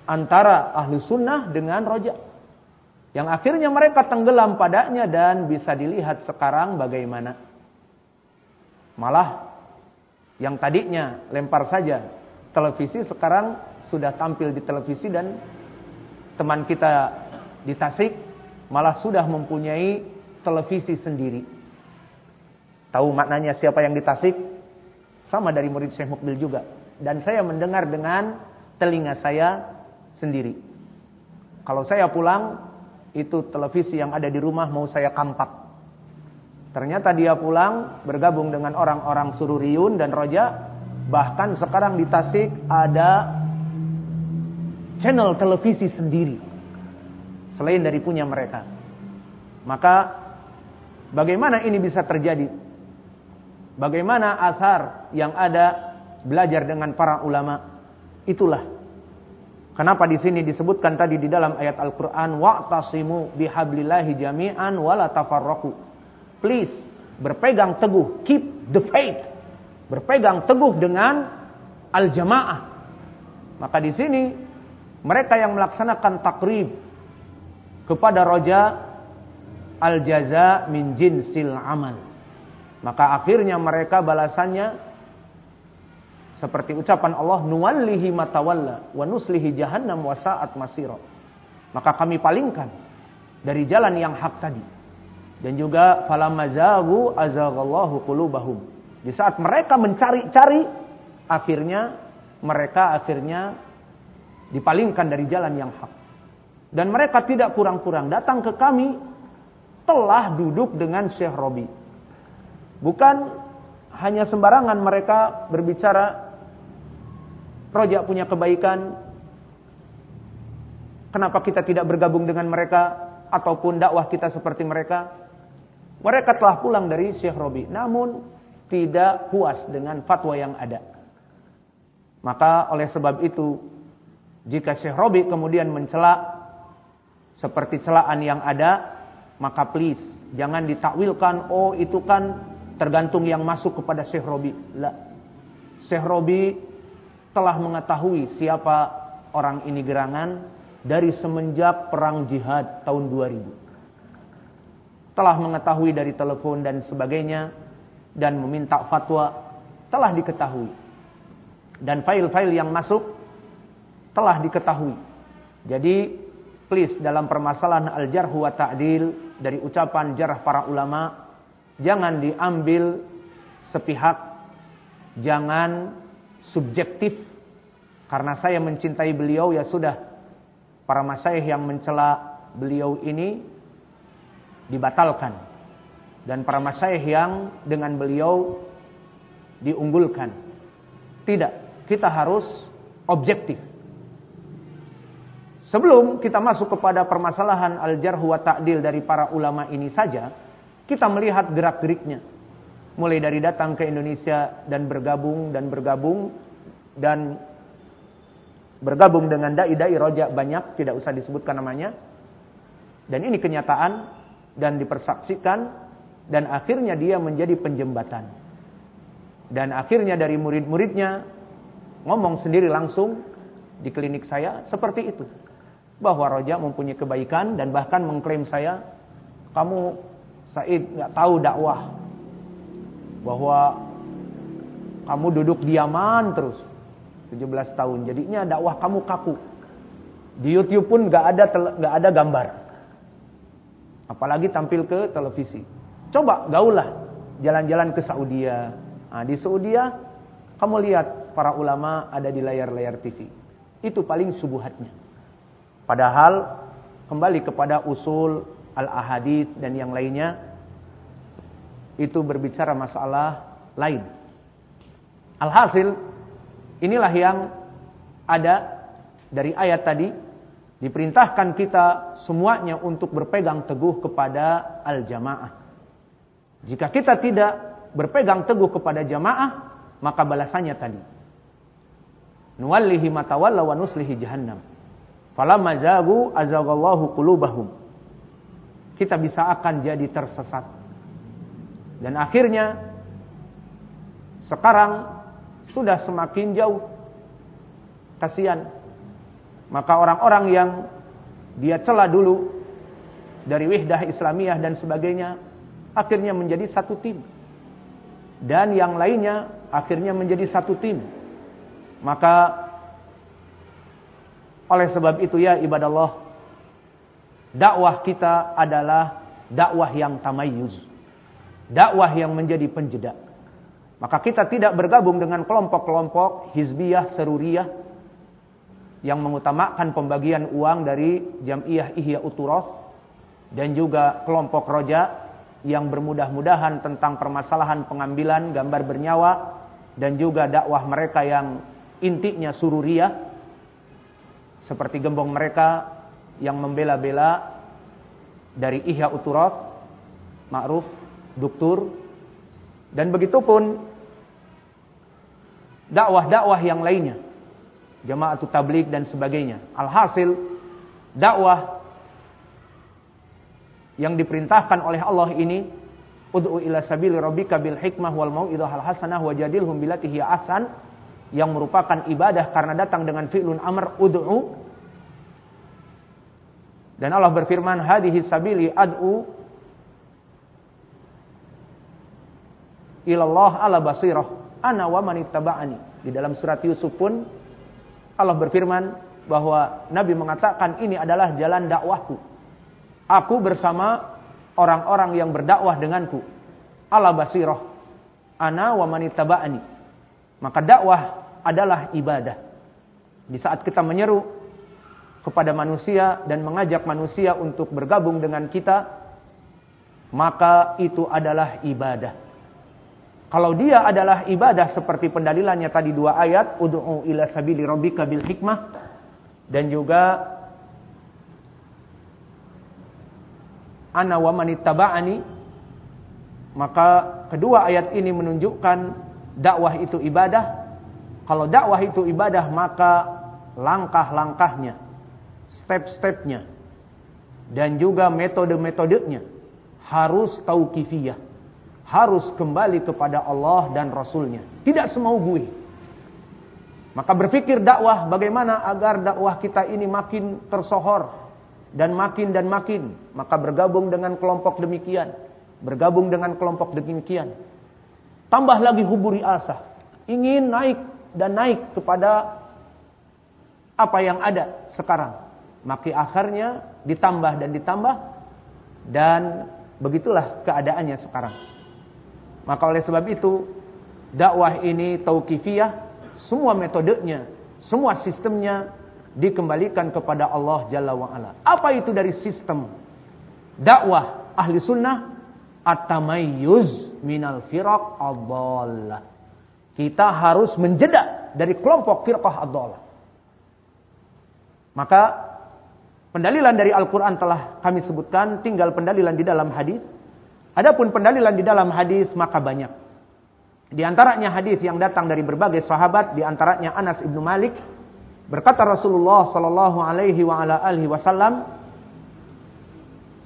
S1: antara ahli sunnah dengan roja. Yang akhirnya mereka tenggelam padanya dan bisa dilihat sekarang bagaimana. Malah yang tadinya lempar saja televisi sekarang sudah tampil di televisi dan teman kita di Tasik malah sudah mempunyai televisi sendiri Tahu maknanya siapa yang ditasik? Sama dari murid Syekh Mukbil juga. Dan saya mendengar dengan telinga saya sendiri. Kalau saya pulang, itu televisi yang ada di rumah mau saya kampak. Ternyata dia pulang bergabung dengan orang-orang Sururiyun dan Roja. Bahkan sekarang di Tasik ada channel televisi sendiri. Selain dari punya mereka. Maka bagaimana ini bisa terjadi? Bagaimana asar yang ada belajar dengan para ulama? Itulah. Kenapa di sini disebutkan tadi di dalam ayat Al-Qur'an wa'tasimu bihablillahi jami'an wala tafarraqu. Please berpegang teguh, keep the faith. Berpegang teguh dengan al-jamaah. Maka di sini mereka yang melaksanakan takrib kepada roja al-jaza min jinsil amal. Maka akhirnya mereka balasannya seperti ucapan Allah nuwallihi matawalla wa nuslihi jahannam wa sa'at masira. Maka kami palingkan dari jalan yang hak tadi. Dan juga falamazagu azaghallahu qulubahum. Di saat mereka mencari-cari akhirnya mereka akhirnya dipalingkan dari jalan yang hak. Dan mereka tidak kurang-kurang datang ke kami telah duduk dengan Syekh Robi. Bukan hanya sembarangan mereka berbicara Rojak punya kebaikan Kenapa kita tidak bergabung dengan mereka Ataupun dakwah kita seperti mereka? Mereka telah pulang dari Syekh Robi. Namun tidak puas dengan fatwa yang ada Maka oleh sebab itu Jika Syekh Robi kemudian mencela Seperti celaan yang ada Maka please Jangan ditakwilkan Oh itu kan Tergantung yang masuk kepada Syekh Robi. La. Syekh Robi telah mengetahui siapa orang ini gerangan dari semenjak perang jihad tahun 2000. Telah mengetahui dari telepon dan sebagainya dan meminta fatwa telah diketahui. Dan file-file yang masuk telah diketahui. Jadi please dalam permasalahan al-jarh wa ta'dil dari ucapan jarh para ulama Jangan diambil sepihak, jangan subjektif. Karena saya mencintai beliau ya sudah. Para masyayikh yang mencela beliau ini dibatalkan. Dan para masyayikh yang dengan beliau diunggulkan. Tidak, kita harus objektif. Sebelum kita masuk kepada permasalahan al-jarh wa ta'dil dari para ulama ini saja, kita melihat gerak-geriknya. Mulai dari datang ke Indonesia dan bergabung dan bergabung dan bergabung dengan dai-dai roja banyak, tidak usah disebutkan namanya. Dan ini kenyataan dan dipersaksikan dan akhirnya dia menjadi penjembatan. Dan akhirnya dari murid-muridnya ngomong sendiri langsung di klinik saya seperti itu. Bahwa roja mempunyai kebaikan dan bahkan mengklaim saya, kamu Said nggak tahu dakwah. Bahwa kamu duduk diaman terus 17 tahun. Jadinya dakwah kamu kaku. Di YouTube pun nggak ada nggak ada gambar. Apalagi tampil ke televisi coba gaulah jalan-jalan ke Saudi nah, di Saudi kamu lihat para ulama ada di layar-layar TV itu paling subuhatnya. Padahal kembali kepada usul al-ahadith dan yang lainnya itu berbicara masalah lain. Alhasil inilah yang ada dari ayat tadi. Diperintahkan kita semuanya untuk berpegang teguh kepada al-jamaah. Jika kita tidak berpegang teguh kepada jamaah, maka balasannya tadi. Nuwallihi matawalla wa nuslihi jahannam. Falamma zagu azagallahu qulubahum. Kita bisa akan jadi tersesat. Dan akhirnya sekarang sudah semakin jauh. Kasihan. Maka orang-orang yang dia celah dulu dari wihdah Islamiyah dan sebagainya akhirnya menjadi satu tim. Dan yang lainnya akhirnya menjadi satu tim. Maka oleh sebab itu ya ibadah Allah dakwah kita adalah dakwah yang tamayuz dakwah yang menjadi penjeda. Maka kita tidak bergabung dengan kelompok-kelompok hizbiyah, seruriyah yang mengutamakan pembagian uang dari Jam'iyah Ihya Uturos dan juga kelompok roja yang bermudah-mudahan tentang permasalahan pengambilan gambar bernyawa dan juga dakwah mereka yang intinya sururiyah seperti gembong mereka yang membela-bela dari Ihya Uturos, Ma'ruf, Duktur, dan begitu pun dakwah-dakwah yang lainnya. Jamaatul tablik dan sebagainya. Alhasil dakwah yang diperintahkan oleh Allah ini ud'u ila sabili rabbika bil hikmah wal mau'izahal hasanah wajadilhum billati hiya ahsan yang merupakan ibadah karena datang dengan fi'lun amr ud'u dan Allah berfirman hadhihi sabili ad'u ilallah ala basirah ana wa manittaba'ani. Di dalam surat Yusuf pun Allah berfirman bahwa Nabi mengatakan ini adalah jalan dakwahku. Aku bersama orang-orang yang berdakwah denganku. Ala basirah ana wa manittaba'ani. Maka dakwah adalah ibadah. Di saat kita menyeru kepada manusia dan mengajak manusia untuk bergabung dengan kita, maka itu adalah ibadah. Kalau dia adalah ibadah seperti pendalilannya tadi dua ayat, ud'u ila sabili rabbika bil hikmah dan juga ana wa manittaba'ani maka kedua ayat ini menunjukkan dakwah itu ibadah. Kalau dakwah itu ibadah maka langkah-langkahnya, step-stepnya dan juga metode-metodenya harus tauqifiyah harus kembali kepada Allah dan Rasulnya. Tidak semau gue. Maka berpikir dakwah bagaimana agar dakwah kita ini makin tersohor dan makin dan makin. Maka bergabung dengan kelompok demikian. Bergabung dengan kelompok demikian. Tambah lagi huburi asa. Ingin naik dan naik kepada apa yang ada sekarang. Maka akhirnya ditambah dan ditambah. Dan begitulah keadaannya sekarang. Maka oleh sebab itu dakwah ini tauqifiyah, semua metodenya, semua sistemnya dikembalikan kepada Allah Jalla wa ala. Apa itu dari sistem dakwah ahli sunnah? At-tamayyuz minal firaq ad Kita harus menjeda dari kelompok firqah ad Maka pendalilan dari Al-Quran telah kami sebutkan, tinggal pendalilan di dalam hadis. Adapun pendalilan di dalam hadis maka banyak. Di antaranya hadis yang datang dari berbagai sahabat, di antaranya Anas ibnu Malik berkata Rasulullah sallallahu alaihi wa ala alihi wasallam,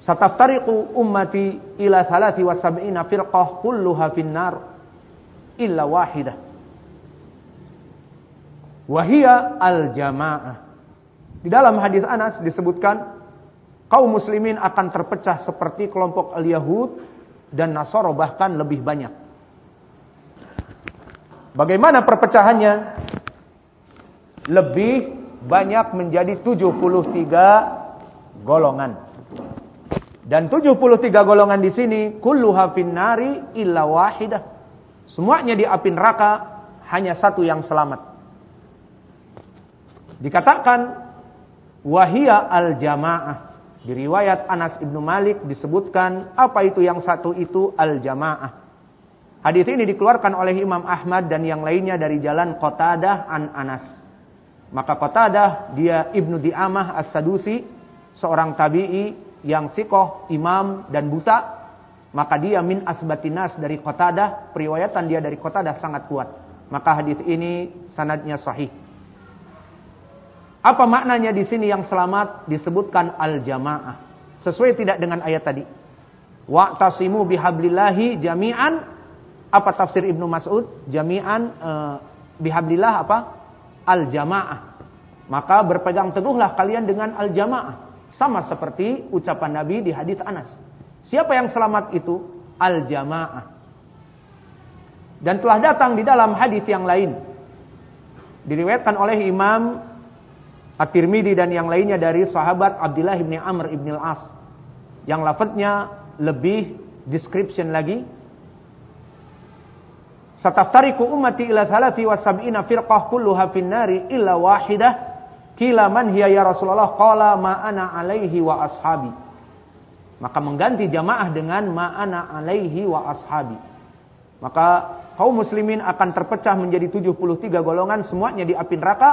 S1: "Sataftariqu ummati ila thalathi wa sab'ina firqah kulluha finnar illa wahidah." Wahia al-jamaah. Di dalam hadis Anas disebutkan kaum muslimin akan terpecah seperti kelompok al-Yahud dan Nasoro bahkan lebih banyak. Bagaimana perpecahannya? Lebih banyak menjadi 73 golongan. Dan 73 golongan di sini kulluha finnari illa wahidah. Semuanya di api neraka, hanya satu yang selamat. Dikatakan wahia al-jamaah. Di riwayat Anas ibnu Malik disebutkan apa itu yang satu itu al-jamaah. Hadis ini dikeluarkan oleh Imam Ahmad dan yang lainnya dari jalan Qatadah an Anas. Maka Qatadah dia Ibnu Di'amah As-Sadusi, seorang tabi'i yang sikoh, imam dan buta. Maka dia min asbatinas dari Qatadah, periwayatan dia dari Qatadah sangat kuat. Maka hadis ini sanadnya sahih. Apa maknanya di sini yang selamat disebutkan al-jamaah. Sesuai tidak dengan ayat tadi. Wa tasimu bihablillahi jami'an. Apa tafsir Ibnu Mas'ud? Jami'an e, bihablillah apa? Al-jamaah. Maka berpegang teguhlah kalian dengan al-jamaah. Sama seperti ucapan Nabi di hadis Anas. Siapa yang selamat itu? Al-jamaah. Dan telah datang di dalam hadis yang lain. Diriwayatkan oleh Imam At-Tirmidzi dan yang lainnya dari sahabat Abdullah bin Amr bin Al-As. Yang lafadznya lebih description lagi Sataftariku ummati ila salati wa sab'ina firqah kulluha finnari illa wahidah. Kila man hiya ya Rasulullah qala ma ana alaihi wa ashabi. Maka mengganti jamaah dengan ma ana alaihi wa ashabi. Maka kaum muslimin akan terpecah menjadi 73 golongan semuanya di api neraka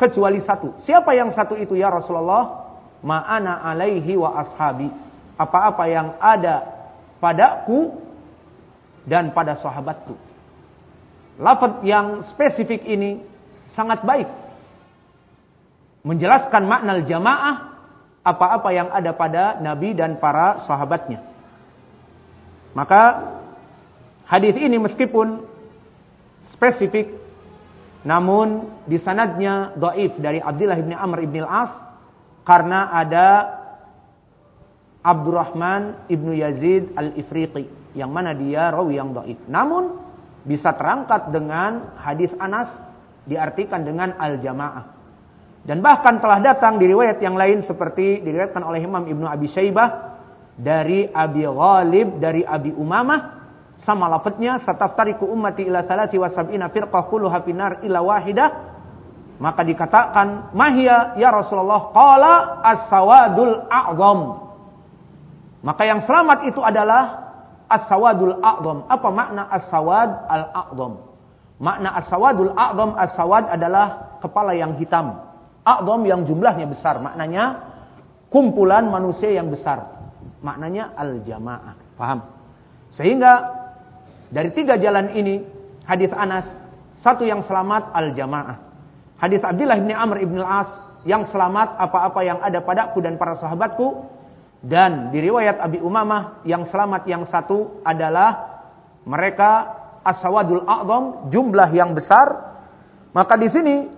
S1: kecuali satu. Siapa yang satu itu ya Rasulullah? Ma'ana alaihi wa ashabi. Apa-apa yang ada padaku dan pada sahabatku. Lafaz yang spesifik ini sangat baik. Menjelaskan makna jamaah apa-apa yang ada pada Nabi dan para sahabatnya. Maka hadis ini meskipun spesifik namun di sanadnya doif dari Abdullah bin Amr bin Al-As karena ada Abdurrahman ibnu Yazid Al-Ifriqi yang mana dia rawi yang doif. Namun bisa terangkat dengan hadis Anas diartikan dengan al-jamaah. Dan bahkan telah datang di riwayat yang lain seperti diriwayatkan oleh Imam Ibnu Abi Syaibah dari Abi Ghalib dari Abi Umamah sama lafadznya sataftariku ummati ila salati wa sab'ina firqah kulluha finar ila wahidah maka dikatakan mahia ya Rasulullah qala as-sawadul a'zam maka yang selamat itu adalah as-sawadul a'zam apa makna as-sawad al-a'zam makna as-sawadul a'zam as-sawad adalah kepala yang hitam. A'zam yang jumlahnya besar. Maknanya kumpulan manusia yang besar. Maknanya al-jamaah. Paham sehingga dari tiga jalan ini, hadis Anas, satu yang selamat al-jamaah. Hadis Abdullah bin Amr ibn al-As, yang selamat apa-apa yang ada padaku dan para sahabatku. Dan di riwayat Abi Umamah, yang selamat yang satu adalah mereka aswadul a'zam, jumlah yang besar. Maka di sini,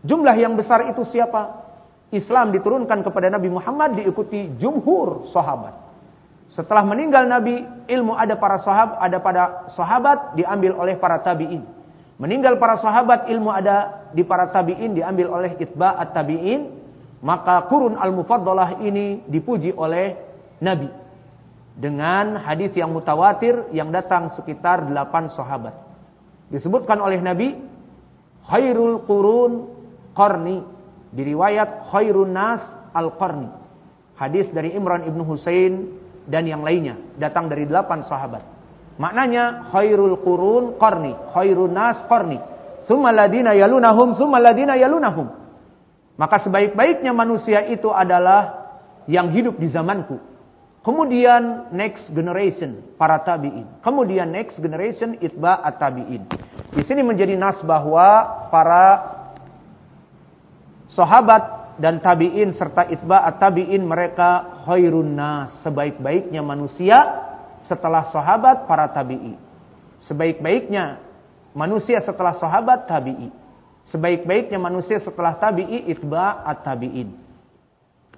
S1: jumlah yang besar itu siapa? Islam diturunkan kepada Nabi Muhammad diikuti jumhur sahabat. Setelah meninggal Nabi, ilmu ada para sahabat, ada pada sahabat diambil oleh para tabi'in. Meninggal para sahabat, ilmu ada di para tabi'in diambil oleh itba'at tabi'in. Maka kurun al-mufaddalah ini dipuji oleh Nabi. Dengan hadis yang mutawatir yang datang sekitar delapan sahabat. Disebutkan oleh Nabi, khairul qurun qarni. Diriwayat khairun nas al-qarni. Hadis dari Imran ibnu Husain dan yang lainnya datang dari delapan sahabat. Maknanya khairul qurun qarni, khairun nas qarni. Summa ladina yalunahum, summa ladina yalunahum. Maka sebaik-baiknya manusia itu adalah yang hidup di zamanku. Kemudian next generation para tabi'in. Kemudian next generation itba at-tabi'in. Di sini menjadi nas bahwa para sahabat dan tabi'in serta itba'at tabi'in mereka khairun nas, sebaik-baiknya manusia setelah sahabat para tabi'i. Sebaik-baiknya manusia setelah sahabat tabi'i. Sebaik-baiknya manusia setelah tabi'i itba'at tabi'in.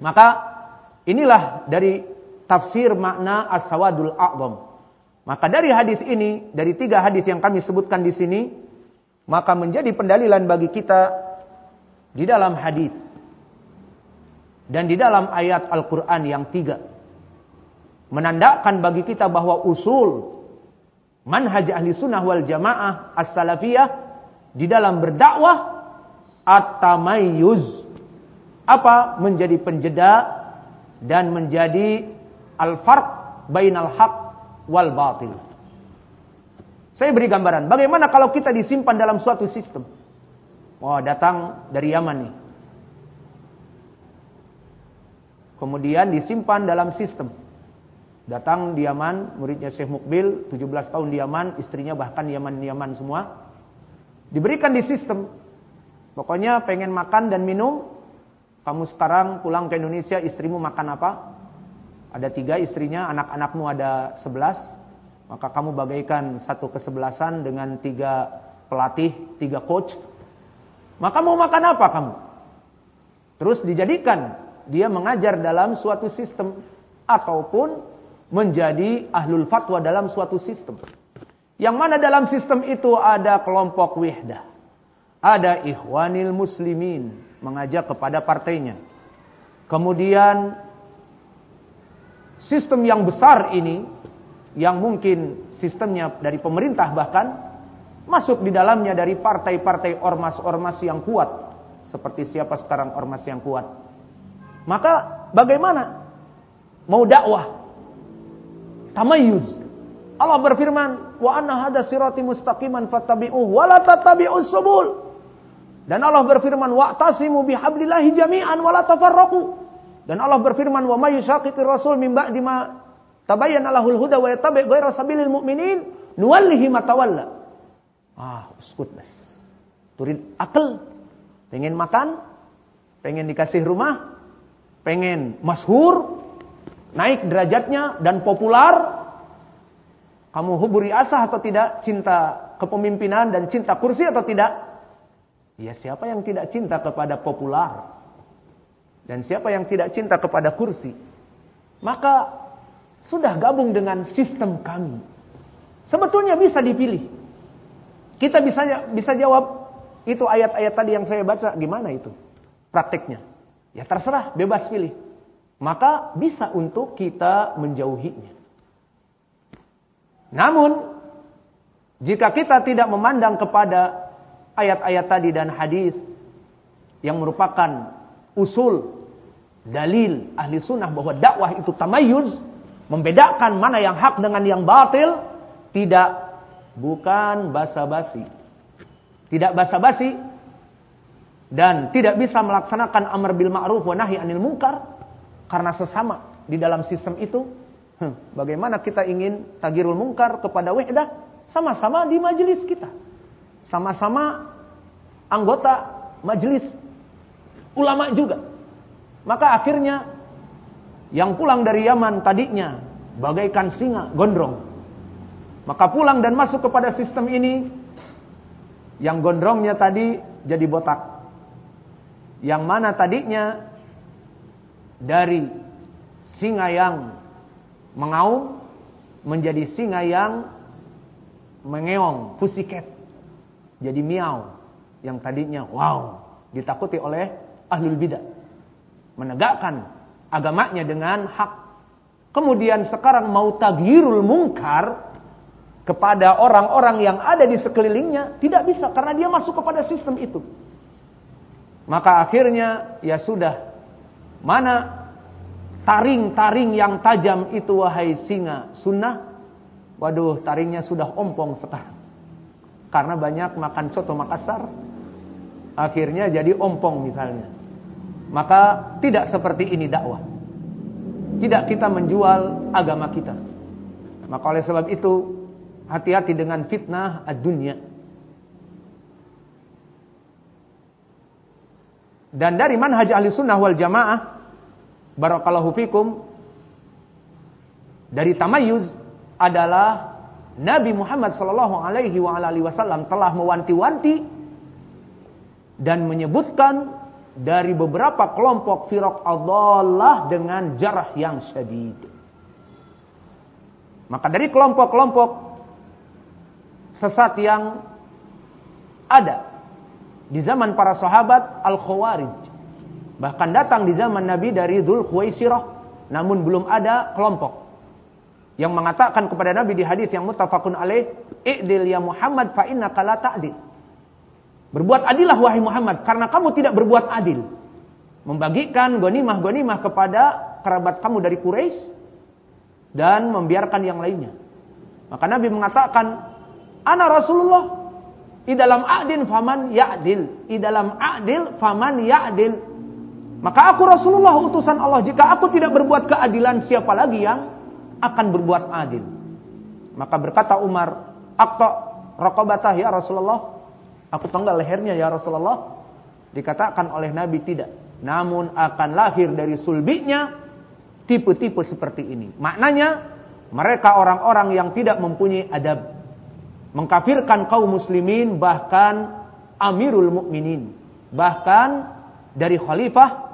S1: Maka inilah dari tafsir makna as-sawadul a'zam. Maka dari hadis ini, dari tiga hadis yang kami sebutkan di sini, maka menjadi pendalilan bagi kita di dalam hadis dan di dalam ayat Al-Quran yang tiga. Menandakan bagi kita bahwa usul manhaj ahli sunnah wal jamaah as-salafiyah di dalam berdakwah at-tamayyuz. Apa? Menjadi penjeda dan menjadi al-farq bainal haq wal batil. Saya beri gambaran. Bagaimana kalau kita disimpan dalam suatu sistem? Oh, datang dari Yaman nih. kemudian disimpan dalam sistem. Datang di Yaman, muridnya Syekh Mukbil, 17 tahun di Yaman, istrinya bahkan Yaman-Yaman semua. Diberikan di sistem. Pokoknya pengen makan dan minum, kamu sekarang pulang ke Indonesia, istrimu makan apa? Ada tiga istrinya, anak-anakmu ada sebelas. Maka kamu bagaikan satu kesebelasan dengan tiga pelatih, tiga coach. Maka mau makan apa kamu? Terus dijadikan dia mengajar dalam suatu sistem ataupun menjadi ahlul fatwa dalam suatu sistem. Yang mana dalam sistem itu ada kelompok wihdah. Ada ikhwanil muslimin mengajak kepada partainya. Kemudian sistem yang besar ini yang mungkin sistemnya dari pemerintah bahkan masuk di dalamnya dari partai-partai ormas-ormas yang kuat. Seperti siapa sekarang ormas yang kuat. Maka bagaimana? Mau dakwah. Tamayuz. Allah berfirman, "Wa anna hadha sirati mustaqiman fattabi'uhu wa la tattabi'us subul." Dan Allah berfirman, "Wa'tasimu bihablillahi jami'an wa la tafarraqu." Dan Allah berfirman, "Wa may yushaqiqir rasul min ba'di ma tabayyana lahul huda wa yattabi' ghayra sabilil mu'minin, nuwallihi ma tawalla." Ah, uskut bas. Turin akal. Pengen makan, pengen dikasih rumah, pengen masyhur, naik derajatnya dan populer. Kamu huburi asah atau tidak? Cinta kepemimpinan dan cinta kursi atau tidak? Ya siapa yang tidak cinta kepada populer? Dan siapa yang tidak cinta kepada kursi? Maka sudah gabung dengan sistem kami. Sebetulnya bisa dipilih. Kita bisa bisa jawab itu ayat-ayat tadi yang saya baca gimana itu prakteknya? Ya terserah, bebas pilih. Maka bisa untuk kita menjauhinya. Namun jika kita tidak memandang kepada ayat-ayat tadi dan hadis yang merupakan usul dalil ahli sunnah bahwa dakwah itu tamayuz membedakan mana yang hak dengan yang batil tidak bukan basa-basi. Tidak basa-basi dan tidak bisa melaksanakan amar bil ma'ruf wa nahi anil munkar karena sesama di dalam sistem itu. Bagaimana kita ingin tagirul munkar kepada wahdah sama-sama di majelis kita. Sama-sama anggota majelis ulama juga. Maka akhirnya yang pulang dari Yaman tadinya bagaikan singa gondrong maka pulang dan masuk kepada sistem ini yang gondrongnya tadi jadi botak. Yang mana tadinya dari singa yang mengaum menjadi singa yang mengeong, pusiket. Jadi miau. Yang tadinya wow, ditakuti oleh ahlul bidah. Menegakkan agamanya dengan hak. Kemudian sekarang mau tagirul mungkar, kepada orang-orang yang ada di sekelilingnya tidak bisa karena dia masuk kepada sistem itu. Maka akhirnya ya sudah mana taring-taring yang tajam itu wahai singa sunnah. Waduh, taringnya sudah ompong sekarang. Karena banyak makan soto Makassar. Akhirnya jadi ompong misalnya. Maka tidak seperti ini dakwah. Tidak kita menjual agama kita. Maka oleh sebab itu Hati-hati dengan fitnah dunia. Dan dari manhaj ahli sunnah wal jamaah. Barakallahu fikum. Dari tamayuz adalah Nabi Muhammad sallallahu alaihi wasallam telah mewanti-wanti dan menyebutkan dari beberapa kelompok firaq Allah dengan jarah yang syadid. Maka dari kelompok-kelompok sesat yang ada di zaman para sahabat Al-Khawarij. Bahkan datang di zaman Nabi dari Dhul Khuwaisirah. Namun belum ada kelompok. Yang mengatakan kepada Nabi di hadis yang mutafakun alaih. I'dil ya Muhammad fa inna la ta'dil. Berbuat adillah wahai Muhammad. Karena kamu tidak berbuat adil. Membagikan gonimah-gonimah kepada kerabat kamu dari Quraisy dan membiarkan yang lainnya. Maka Nabi mengatakan, Ana Rasulullah. Di dalam adil faman ya'dil. Di dalam adil faman ya'dil. Maka aku Rasulullah utusan Allah. Jika aku tidak berbuat keadilan, siapa lagi yang akan berbuat adil? Maka berkata Umar, Akta rokobatah ya Rasulullah. Aku tenggal lehernya ya Rasulullah. Dikatakan oleh Nabi tidak. Namun akan lahir dari sulbinya tipe-tipe seperti ini. Maknanya mereka orang-orang yang tidak mempunyai adab mengkafirkan kaum muslimin bahkan amirul mukminin bahkan dari khalifah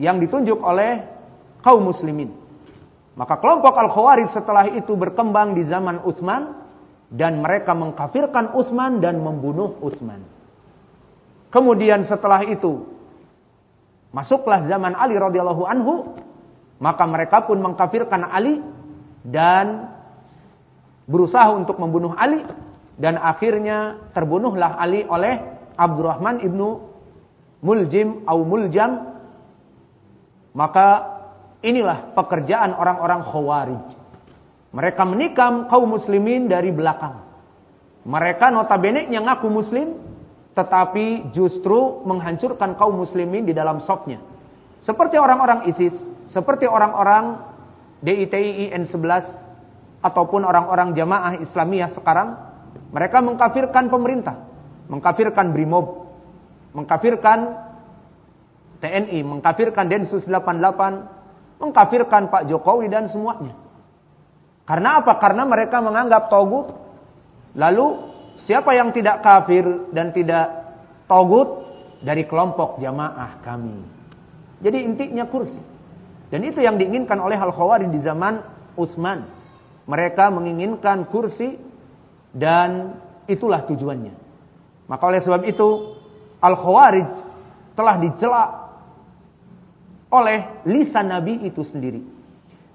S1: yang ditunjuk oleh kaum muslimin maka kelompok al-khawarij setelah itu berkembang di zaman Utsman dan mereka mengkafirkan Utsman dan membunuh Utsman kemudian setelah itu masuklah zaman Ali radhiyallahu anhu maka mereka pun mengkafirkan Ali dan berusaha untuk membunuh Ali dan akhirnya terbunuhlah Ali oleh Abdurrahman ibnu Muljim atau Muljam. Maka inilah pekerjaan orang-orang Khawarij. Mereka menikam kaum muslimin dari belakang. Mereka notabene yang ngaku muslim, tetapi justru menghancurkan kaum muslimin di dalam sopnya. Seperti orang-orang ISIS, seperti orang-orang DITI N11, ataupun orang-orang jamaah Islamiyah sekarang, mereka mengkafirkan pemerintah, mengkafirkan BRIMOB, mengkafirkan TNI, mengkafirkan Densus 88, mengkafirkan Pak Jokowi dan semuanya. Karena apa? Karena mereka menganggap togut. Lalu siapa yang tidak kafir dan tidak togut dari kelompok jamaah kami. Jadi intinya kursi. Dan itu yang diinginkan oleh Al-Khawarij di zaman Utsman. Mereka menginginkan kursi dan itulah tujuannya. Maka oleh sebab itu Al-Khawarij telah dicela oleh lisan Nabi itu sendiri.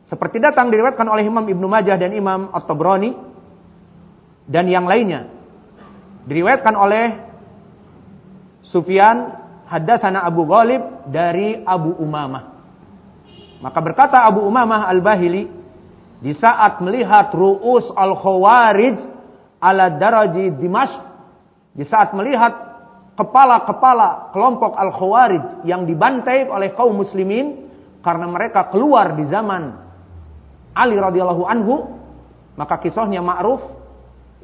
S1: Seperti datang diriwayatkan oleh Imam Ibnu Majah dan Imam At-Tabrani dan yang lainnya. Diriwayatkan oleh Sufyan haddatsana Abu Ghalib dari Abu Umamah. Maka berkata Abu Umamah Al-Bahili di saat melihat ru'us al-khawarij ala daraji Dimashq di saat melihat kepala-kepala kelompok al-khawarij yang dibantai oleh kaum muslimin karena mereka keluar di zaman Ali radhiyallahu anhu maka kisahnya ma'ruf.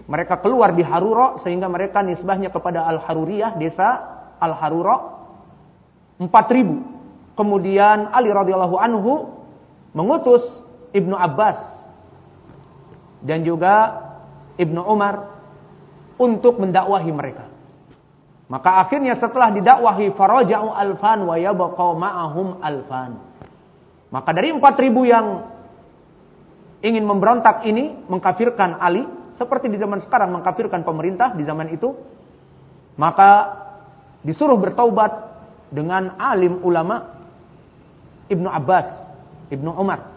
S1: Mereka keluar di Haruro sehingga mereka nisbahnya kepada Al-Haruriyah desa Al-Haruro. 4000 Kemudian Ali radhiyallahu anhu mengutus Ibnu Abbas dan juga Ibnu Umar untuk mendakwahi mereka. Maka akhirnya setelah didakwahi faraja'u alfan wa yabqa ma'ahum alfan. Maka dari 4000 yang ingin memberontak ini mengkafirkan Ali seperti di zaman sekarang mengkafirkan pemerintah di zaman itu, maka disuruh bertaubat dengan alim ulama Ibnu Abbas, Ibnu Umar.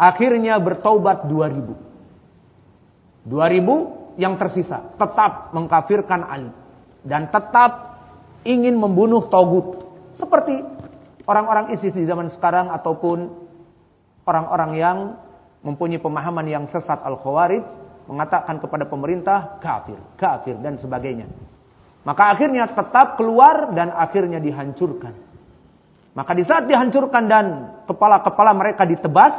S1: Akhirnya bertaubat 2000. 2000 yang tersisa tetap mengkafirkan Ali dan tetap ingin membunuh Togut seperti orang-orang ISIS di zaman sekarang ataupun orang-orang yang mempunyai pemahaman yang sesat Al-Khawarij mengatakan kepada pemerintah kafir, kafir dan sebagainya. Maka akhirnya tetap keluar dan akhirnya dihancurkan. Maka di saat dihancurkan dan kepala-kepala mereka ditebas,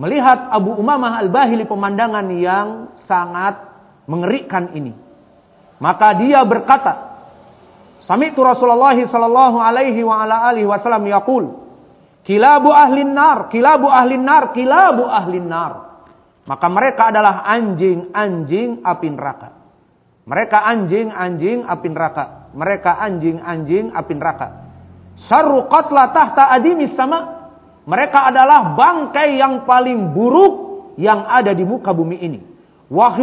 S1: melihat Abu Umamah Al-Bahili pemandangan yang sangat mengerikan ini. Maka dia berkata, Sami'tu Rasulullah sallallahu alaihi wa ala alihi wasallam yaqul, Kilabu ahlin nar, kilabu ahlin nar, kilabu ahlin nar. Maka mereka adalah anjing-anjing api neraka. Mereka anjing-anjing api neraka. Mereka anjing-anjing api neraka. Syarru qatla tahta adimis sama. Mereka adalah bangkai yang paling buruk yang ada di muka bumi ini. Wa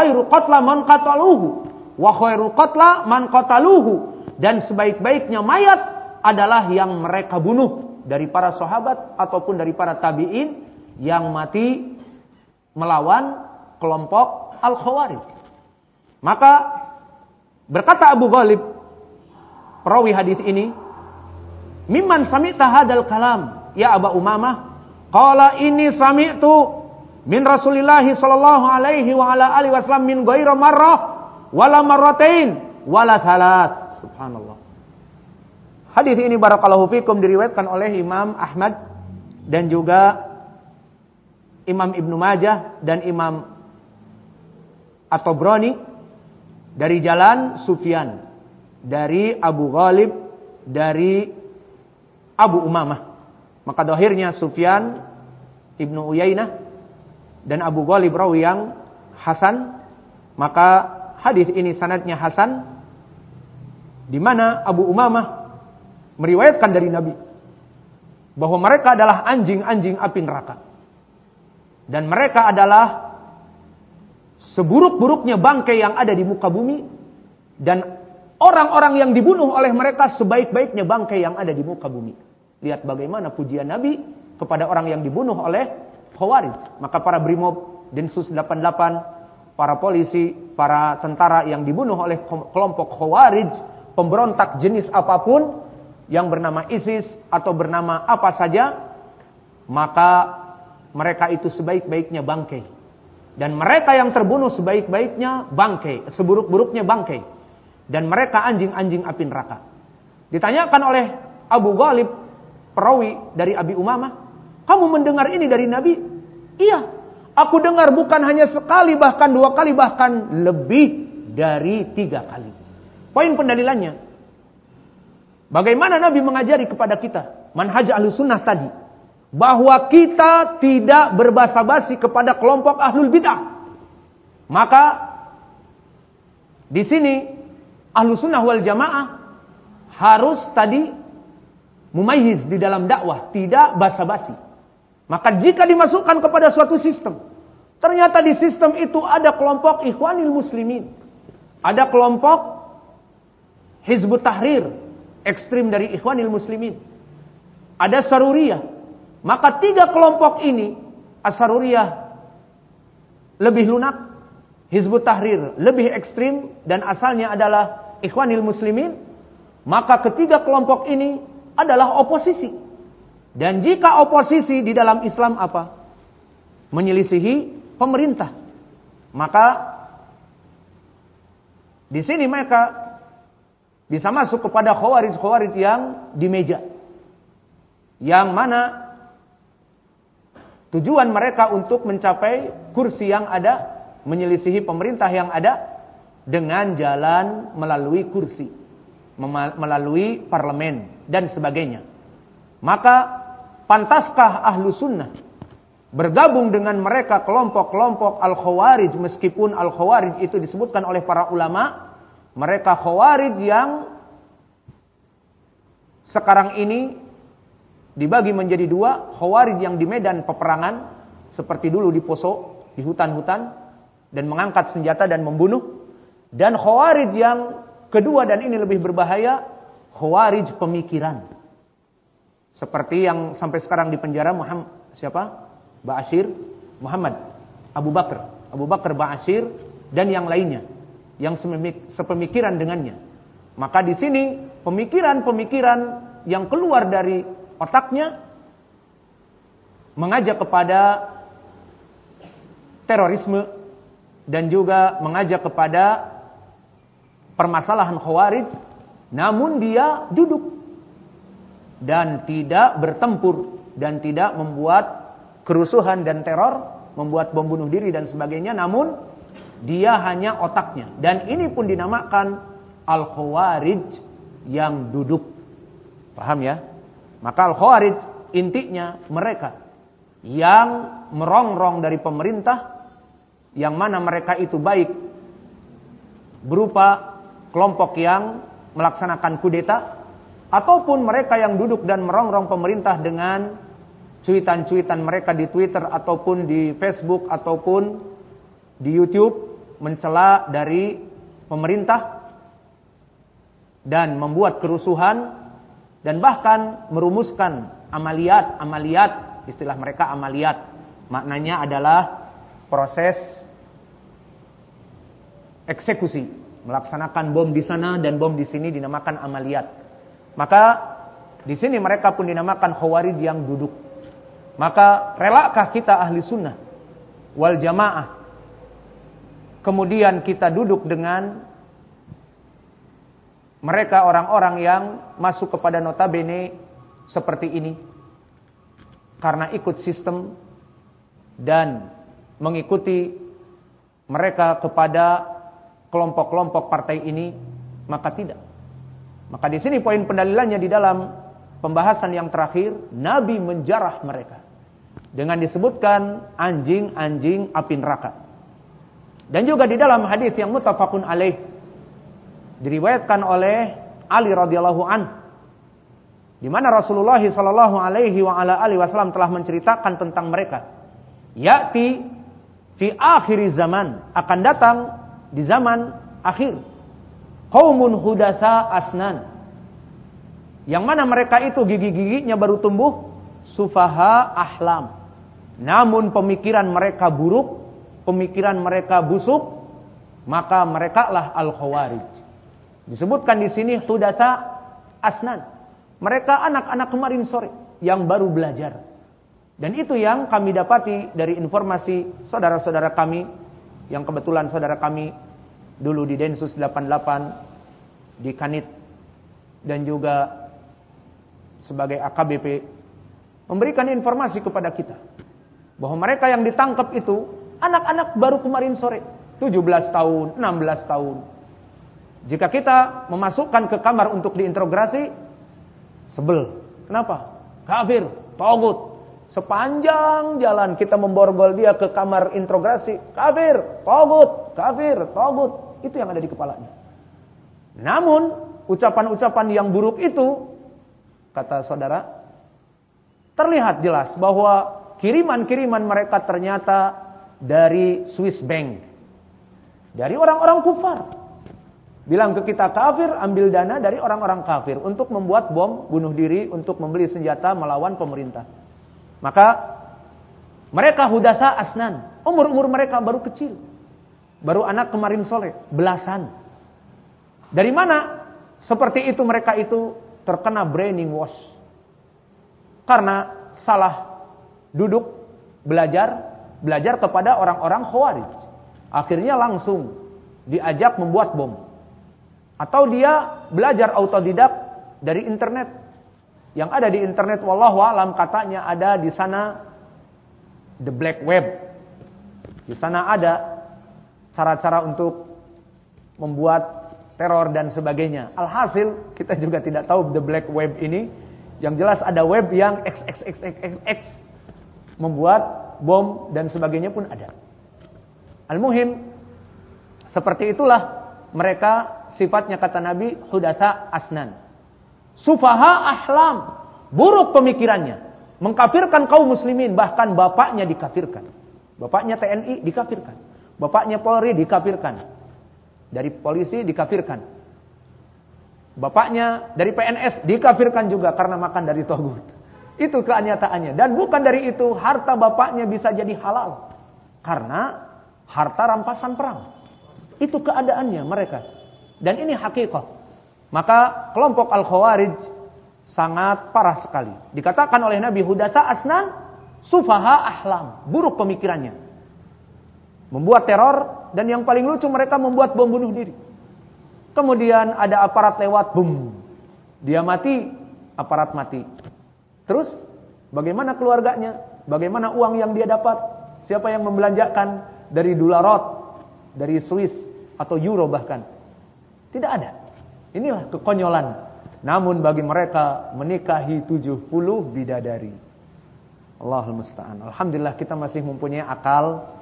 S1: khairu qatla man qataluhu. Wa khairu qatla man qataluhu. Dan sebaik-baiknya mayat adalah yang mereka bunuh dari para sahabat ataupun dari para tabi'in yang mati melawan kelompok Al-Khawarij. Maka berkata Abu Ghalib perawi hadis ini Mimman sami'ta hadal kalam ya Aba Umamah? Qala ini sami'tu min Rasulillah sallallahu alaihi wa ala alihi wasallam min ghairi marrah wala marratain wala thalat. Subhanallah. Hadis ini barakallahu fikum diriwayatkan oleh Imam Ahmad dan juga Imam Ibnu Majah dan Imam At-Tabrani dari jalan Sufyan dari Abu Ghalib dari Abu Umamah. Maka dohirnya Sufyan Ibnu Uyainah dan Abu Ghalib rawi yang Hasan. Maka hadis ini sanadnya Hasan. Di mana Abu Umamah meriwayatkan dari Nabi bahwa mereka adalah anjing-anjing api neraka. Dan mereka adalah seburuk-buruknya bangkai yang ada di muka bumi dan Orang-orang yang dibunuh oleh mereka sebaik-baiknya bangkai yang ada di muka bumi. Lihat bagaimana pujian Nabi kepada orang yang dibunuh oleh Khawarij. Maka para Brimob, Densus 88, para polisi, para tentara yang dibunuh oleh kelompok Khawarij, pemberontak jenis apa pun yang bernama ISIS atau bernama apa saja, maka mereka itu sebaik-baiknya bangkai. Dan mereka yang terbunuh sebaik-baiknya bangkai, seburuk-buruknya bangkai. Dan mereka anjing-anjing api neraka. Ditanyakan oleh Abu Ghalib, perawi dari Abi Umamah, kamu mendengar ini dari Nabi? Iya, aku dengar bukan hanya sekali, bahkan dua kali, bahkan lebih dari tiga kali. Poin pendalilannya, bagaimana Nabi mengajari kepada kita manhaj ahlu sunnah tadi bahwa kita tidak berbasa-basi kepada kelompok ahlul bid'ah. Maka di sini ahlu sunnah wal jamaah harus tadi mumayyiz di dalam dakwah, tidak basa-basi. Maka jika dimasukkan kepada suatu sistem, ternyata di sistem itu ada kelompok ikhwanil muslimin. Ada kelompok Hizbut Tahrir, ekstrim dari ikhwanil muslimin. Ada Saruriyah, maka tiga kelompok ini, Asaruriyah lebih lunak, Hizbut Tahrir lebih ekstrim, dan asalnya adalah Ikhwanil Muslimin, maka ketiga kelompok ini adalah oposisi. Dan jika oposisi di dalam Islam apa? Menyelisihi pemerintah. Maka di sini mereka bisa masuk kepada khawarij-khawarij yang di meja. Yang mana Tujuan mereka untuk mencapai kursi yang ada, menyelisihi pemerintah yang ada dengan jalan melalui kursi, melalui parlemen dan sebagainya. Maka pantaskah ahlu sunnah bergabung dengan mereka kelompok-kelompok al-khawarij meskipun al-khawarij itu disebutkan oleh para ulama mereka khawarij yang sekarang ini dibagi menjadi dua, khawarij yang di medan peperangan seperti dulu di Poso, di hutan-hutan dan mengangkat senjata dan membunuh dan khawarij yang kedua dan ini lebih berbahaya, khawarij pemikiran. Seperti yang sampai sekarang di penjara Muhammad siapa? Ba'asyir Muhammad Abu Bakar, Abu Bakar Ba'asyir dan yang lainnya yang sepemikiran dengannya. Maka di sini pemikiran-pemikiran yang keluar dari otaknya mengajak kepada terorisme dan juga mengajak kepada permasalahan khawarij namun dia duduk dan tidak bertempur dan tidak membuat kerusuhan dan teror membuat bom bunuh diri dan sebagainya. Namun dia hanya otaknya. Dan ini pun dinamakan al khawarij yang duduk. Paham ya? Maka Al-Khawarij intinya mereka yang merongrong dari pemerintah yang mana mereka itu baik berupa kelompok yang melaksanakan kudeta ataupun mereka yang duduk dan merongrong pemerintah dengan cuitan-cuitan mereka di Twitter ataupun di Facebook ataupun di YouTube mencela dari pemerintah dan membuat kerusuhan dan bahkan merumuskan amaliat-amaliat istilah mereka amaliat. Maknanya adalah proses eksekusi melaksanakan bom di sana dan bom di sini dinamakan amaliat maka di sini mereka pun dinamakan khawarij yang duduk. Maka relakah kita ahli sunnah wal jamaah? Kemudian kita duduk dengan mereka orang-orang yang masuk kepada notabene seperti ini. Karena ikut sistem dan mengikuti mereka kepada kelompok-kelompok partai ini maka tidak. Maka di sini poin pendalilannya di dalam pembahasan yang terakhir Nabi menjarah mereka dengan disebutkan anjing-anjing api neraka. Dan juga di dalam hadis yang mutafakun alaih diriwayatkan oleh Ali radhiyallahu an di mana Rasulullah sallallahu alaihi wa ala alihi wasallam telah menceritakan tentang mereka. Ya'ti fi akhir zaman akan datang di zaman akhir. Qaumun hudasa asnan. Yang mana mereka itu gigi-giginya baru tumbuh sufaha ahlam. namun pemikiran mereka buruk, pemikiran mereka busuk, maka mereka lah al-khawarij. Disebutkan di sini hudasa asnan. Mereka anak-anak kemarin sore yang baru belajar. Dan itu yang kami dapati dari informasi saudara-saudara kami yang kebetulan saudara kami dulu di Densus 88 di Kanit dan juga sebagai AKBP memberikan informasi kepada kita bahwa mereka yang ditangkap itu anak-anak baru kemarin sore, 17 tahun, 16 tahun. Jika kita memasukkan ke kamar untuk diinterogasi, sebel. Kenapa? Kafir, togut. Sepanjang jalan kita memborgol dia ke kamar interogasi, kafir, togut, kafir, togut. Itu yang ada di kepalanya. Namun, ucapan-ucapan yang buruk itu, kata saudara, terlihat jelas bahwa kiriman-kiriman mereka ternyata dari Swiss Bank. Dari orang-orang kufar. Bilang ke kita kafir, ambil dana dari orang-orang kafir untuk membuat bom bunuh diri, untuk membeli senjata melawan pemerintah. Maka mereka hudasa asnan. Umur-umur mereka baru kecil. Baru anak kemarin sore, belasan. Dari mana seperti itu mereka itu terkena braining wash. Karena salah duduk belajar belajar kepada orang-orang khawarij. Akhirnya langsung diajak membuat bom. Atau dia belajar autodidak dari internet. Yang ada di internet wallahu alam katanya ada di sana the black web. Di sana ada cara-cara untuk membuat teror dan sebagainya. Alhasil kita juga tidak tahu the black web ini. Yang jelas ada web yang xxxxx membuat bom dan sebagainya pun ada. Al-muhim seperti itulah mereka sifatnya kata Nabi hudasa asnan. Sufaha ahlam, buruk pemikirannya, mengkafirkan kaum muslimin bahkan bapaknya dikafirkan. Bapaknya TNI dikafirkan. Bapaknya Polri dikafirkan. Dari polisi dikafirkan. Bapaknya dari PNS dikafirkan juga karena makan dari togut. Itu keanyataannya. Dan bukan dari itu harta bapaknya bisa jadi halal. Karena harta rampasan perang. Itu keadaannya mereka. Dan ini hakikat. Maka kelompok Al-Khawarij sangat parah sekali. Dikatakan oleh Nabi Hudasa Asnan, sufaha ahlam, buruk pemikirannya. Membuat teror dan yang paling lucu mereka membuat bom bunuh diri. Kemudian ada aparat lewat, boom. Dia mati, aparat mati. Terus bagaimana keluarganya? Bagaimana uang yang dia dapat? Siapa yang membelanjakan dari dolarot, dari Swiss atau euro bahkan? Tidak ada. Inilah kekonyolan. Namun bagi mereka menikahi 70 bidadari. Allahul musta'an. Alhamdulillah kita masih mempunyai akal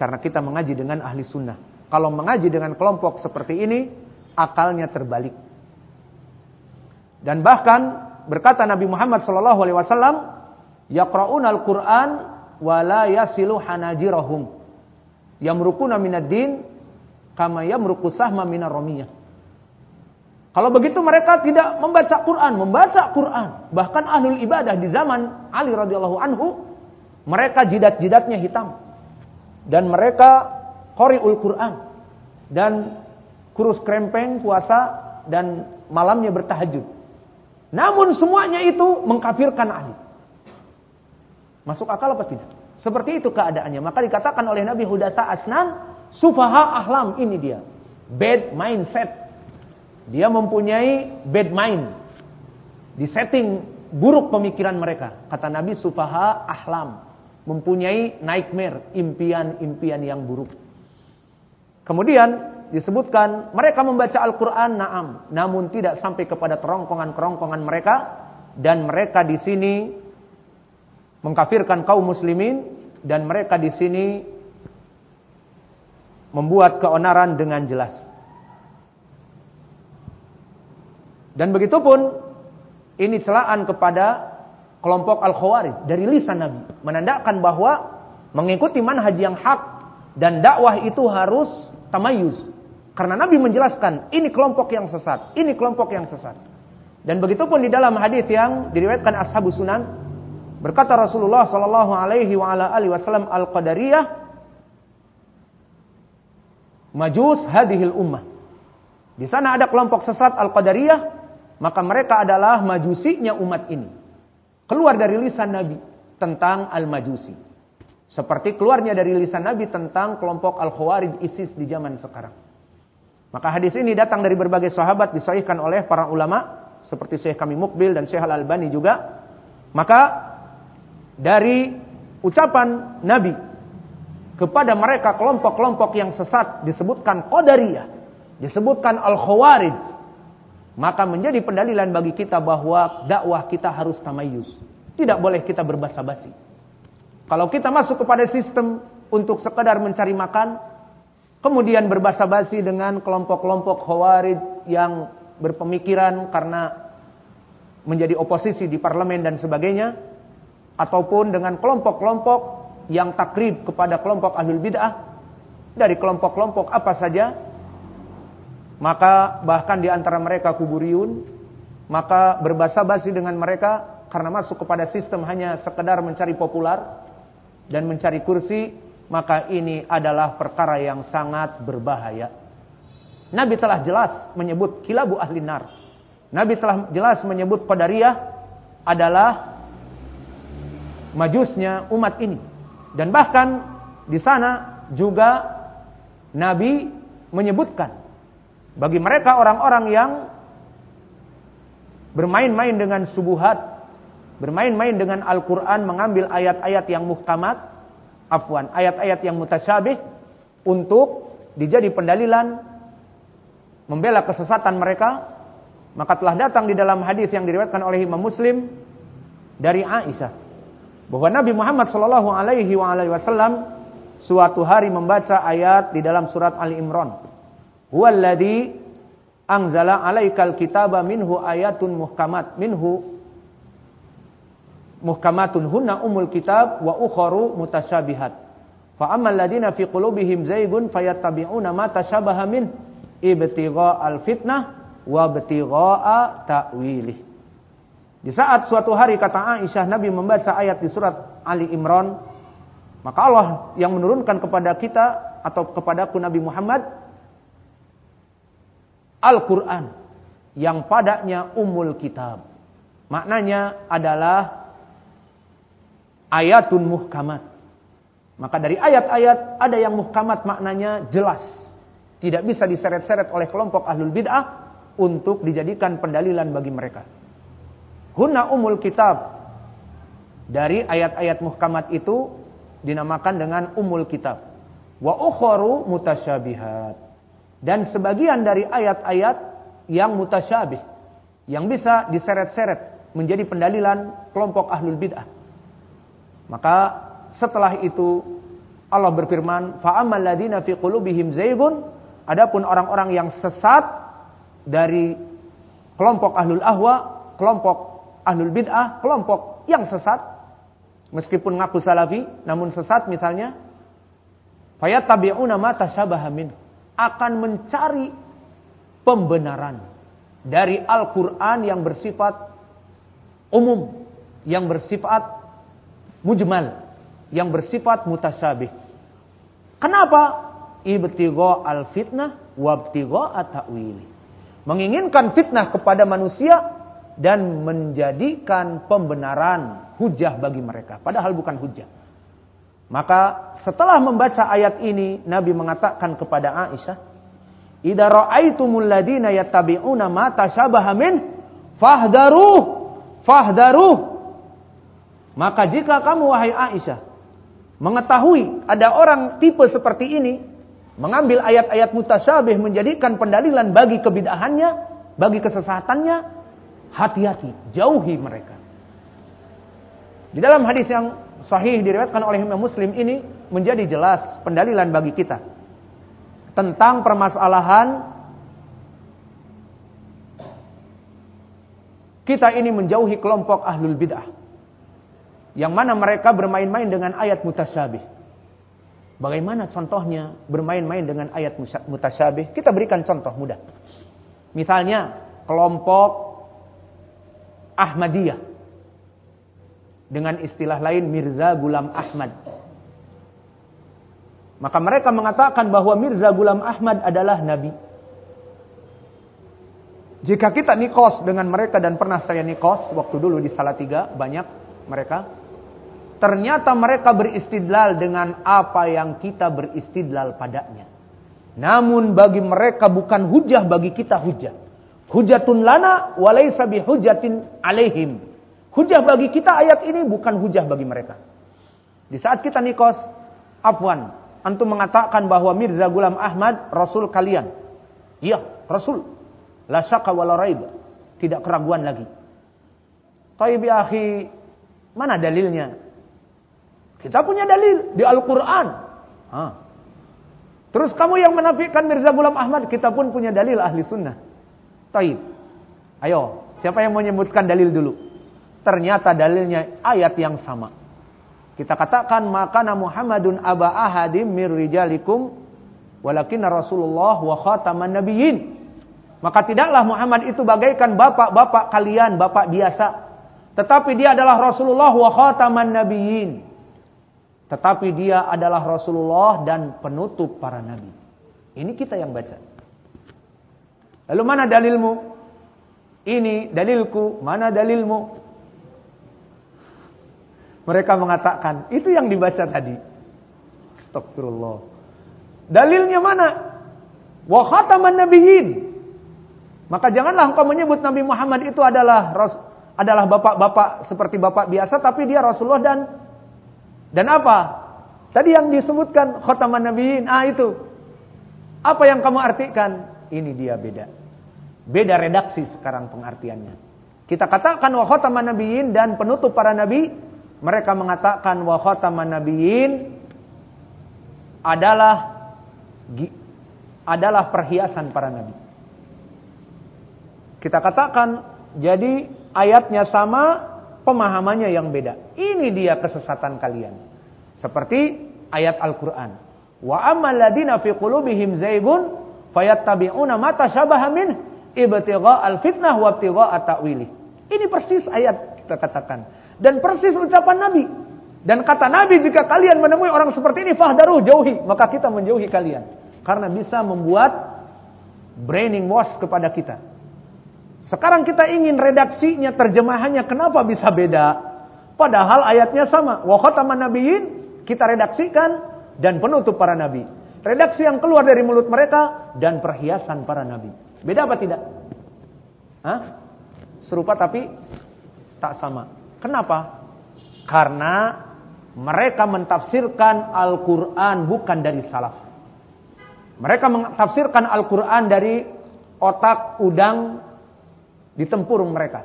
S1: karena kita mengaji dengan ahli sunnah. Kalau mengaji dengan kelompok seperti ini, akalnya terbalik. Dan bahkan berkata Nabi Muhammad sallallahu alaihi wasallam, "Yaqra'unal Qur'an wa la yasilu hanajirahum." Yamrukuna minad din kama yamruku sahma minar ramiyah. Kalau begitu mereka tidak membaca Quran, membaca Quran. Bahkan ahlul ibadah di zaman Ali radhiyallahu anhu, mereka jidat-jidatnya hitam. Dan mereka qari'ul Quran. Dan kurus krempeng puasa dan malamnya bertahajud. Namun semuanya itu mengkafirkan Ali. Masuk akal apa tidak? Seperti itu keadaannya. Maka dikatakan oleh Nabi Hudasa Asnan, sufaha ahlam ini dia. Bad mindset. Dia mempunyai bad mind. Di setting buruk pemikiran mereka. Kata Nabi sufaha ahlam. Mempunyai nightmare, impian-impian yang buruk. Kemudian disebutkan mereka membaca Al-Quran naam, namun tidak sampai kepada kerongkongan-kerongkongan mereka dan mereka di sini mengkafirkan kaum muslimin dan mereka di sini membuat keonaran dengan jelas. Dan begitu pun ini celaan kepada kelompok Al-Khawarij dari lisan Nabi menandakan bahwa mengikuti manhaj yang hak dan dakwah itu harus tamayuz, karena Nabi menjelaskan, ini kelompok yang sesat, ini kelompok yang sesat. Dan begitu pun di dalam hadis yang diriwayatkan Ashabus Sunan Berkata Rasulullah sallallahu alaihi wa ala alihi wasallam al-qadariyah majus hadhil ummah. Di sana ada kelompok sesat al-qadariyah, maka mereka adalah majusinya umat ini. Keluar dari lisan Nabi tentang al-majusi. Seperti keluarnya dari lisan Nabi tentang kelompok al-khawarij ISIS di zaman sekarang. Maka hadis ini datang dari berbagai sahabat disahihkan oleh para ulama seperti Syekh kami Mukbil dan Syekh Al-Albani juga. Maka dari ucapan Nabi kepada mereka kelompok-kelompok yang sesat disebutkan Qadariyah, disebutkan Al-Khawarij, maka menjadi pendalilan bagi kita bahwa dakwah kita harus tamayus. Tidak boleh kita berbasa-basi. Kalau kita masuk kepada sistem untuk sekedar mencari makan, kemudian berbasa-basi dengan kelompok-kelompok Khawarij yang berpemikiran karena menjadi oposisi di parlemen dan sebagainya, ataupun dengan kelompok-kelompok yang takrib kepada kelompok ahlul bid'ah dari kelompok-kelompok apa saja maka bahkan di antara mereka kuburiyun maka berbahasa basi dengan mereka karena masuk kepada sistem hanya sekedar mencari populer dan mencari kursi maka ini adalah perkara yang sangat berbahaya Nabi telah jelas menyebut kilabu ahli nar Nabi telah jelas menyebut qadariyah adalah majusnya umat ini. Dan bahkan di sana juga Nabi menyebutkan bagi mereka orang-orang yang bermain-main dengan subuhat, bermain-main dengan Al-Quran, mengambil ayat-ayat yang muhkamat, afwan, ayat-ayat yang mutasyabih, untuk dijadi pendalilan membela kesesatan mereka, maka telah datang di dalam hadis yang diriwayatkan oleh Imam Muslim dari Aisyah bahwa Nabi Muhammad Shallallahu Alaihi Wasallam suatu hari membaca ayat di dalam surat Ali Imran. Huwaladzi anzala alaikal kitaba minhu ayatun muhkamat minhu muhkamatun hunna umul kitab wa ukharu mutasyabihat. Fa ammal ladina fi qulubihim zaygun fayattabi'una ma tashabaha min ibtigha al fitnah wa ibtigha ta'wilih. Di saat suatu hari kata Aisyah Nabi membaca ayat di surat Ali Imran, maka Allah yang menurunkan kepada kita atau kepadaku Nabi Muhammad Al-Qur'an yang padanya umul kitab. Maknanya adalah ayatun muhkamat. Maka dari ayat-ayat ada yang muhkamat maknanya jelas. Tidak bisa diseret-seret oleh kelompok ahlul bid'ah untuk dijadikan pendalilan bagi mereka. Hunna umul kitab. Dari ayat-ayat muhkamat itu dinamakan dengan umul kitab. Wa ukharu mutasyabihat. Dan sebagian dari ayat-ayat yang mutasyabih. Yang bisa diseret-seret menjadi pendalilan kelompok ahlul bid'ah. Maka setelah itu Allah berfirman, "Fa'amal ladina fi qulubihim zaygun" Adapun orang-orang yang sesat dari kelompok ahlul ahwa, kelompok ahlul bid'ah, kelompok yang sesat, meskipun ngaku salafi, namun sesat misalnya, fayattabi'una ma tashabaha min, akan mencari pembenaran dari Al-Qur'an yang bersifat umum, yang bersifat mujmal, yang bersifat mutasyabih. Kenapa? Ibtigha al-fitnah wabtigha at-ta'wili. Menginginkan fitnah kepada manusia dan menjadikan pembenaran hujah bagi mereka. Padahal bukan hujah. Maka setelah membaca ayat ini, Nabi mengatakan kepada Aisyah, "Idza ra'aitumul ladina yattabi'una ma tashabaha min fahdaru fahdaru." Maka jika kamu wahai Aisyah mengetahui ada orang tipe seperti ini mengambil ayat-ayat mutasyabih menjadikan pendalilan bagi kebidahannya, bagi kesesatannya, Hati-hati, jauhi mereka. Di dalam hadis yang sahih diriwayatkan oleh Imam Muslim ini menjadi jelas pendalilan bagi kita tentang permasalahan kita ini menjauhi kelompok ahlul bid'ah yang mana mereka bermain-main dengan ayat mutasyabih. Bagaimana contohnya bermain-main dengan ayat mutasyabih? Kita berikan contoh mudah. Misalnya kelompok Ahmadiyah. Dengan istilah lain Mirza Gulam Ahmad. Maka mereka mengatakan bahwa Mirza Gulam Ahmad adalah nabi. Jika kita nikos dengan mereka dan pernah saya nikos waktu dulu di Salatiga banyak mereka ternyata mereka beristidlal dengan apa yang kita beristidlal padanya. Namun bagi mereka bukan hujah bagi kita hujah. Hujatun lana walaysa bihujatin alaihim. Hujah bagi kita ayat ini bukan hujah bagi mereka. Di saat kita nikos, afwan, antum mengatakan bahwa Mirza Gulam Ahmad rasul kalian. Iya, rasul. La syaka wala raib. Tidak keraguan lagi. Taib ya akhi, mana dalilnya? Kita punya dalil di Al-Qur'an. Terus kamu yang menafikan Mirza Gulam Ahmad, kita pun punya dalil ahli sunnah. Taib. Ayo, siapa yang menyebutkan dalil dulu? Ternyata dalilnya ayat yang sama. Kita katakan makana Muhammadun aba ahadim mir rijalikum walakin Rasulullah wa khataman nabiyyin. Maka tidaklah Muhammad itu bagaikan bapak-bapak kalian, bapak biasa. Tetapi dia adalah Rasulullah wa khataman nabiyyin. Tetapi dia adalah Rasulullah dan penutup para nabi. Ini kita yang baca. Lalu mana dalilmu? Ini dalilku, mana dalilmu? Mereka mengatakan, itu yang dibaca tadi. Astagfirullah. Dalilnya mana? Wa khataman nabiyyin. Maka janganlah engkau menyebut Nabi Muhammad itu adalah adalah bapak-bapak seperti bapak biasa tapi dia Rasulullah dan dan apa? Tadi yang disebutkan khataman nabiyyin, ah itu. Apa yang kamu artikan? Ini dia beda. Beda redaksi sekarang pengartiannya. Kita katakan wa khataman nabiyyin dan penutup para nabi mereka mengatakan wa khataman nabiyyin adalah adalah perhiasan para nabi. Kita katakan jadi ayatnya sama, pemahamannya yang beda. Ini dia kesesatan kalian. Seperti ayat Al-Qur'an. Wa ammal ladina fi qulubihim zaygun fayattabi'una ma tashabaha min ibtigha al-fitnah wa ibtigha at-ta'wili. Ini persis ayat kita katakan. Dan persis ucapan Nabi. Dan kata Nabi jika kalian menemui orang seperti ini fahdaruh jauhi. Maka kita menjauhi kalian. Karena bisa membuat braining wash kepada kita. Sekarang kita ingin redaksinya, terjemahannya kenapa bisa beda? Padahal ayatnya sama. Wa khataman nabiyyin kita redaksikan dan penutup para nabi. Redaksi yang keluar dari mulut mereka dan perhiasan para nabi. Beda apa tidak? Hah? Serupa tapi tak sama. Kenapa? Karena mereka mentafsirkan Al-Quran bukan dari salaf. Mereka mentafsirkan Al-Quran dari otak udang di tempurung mereka.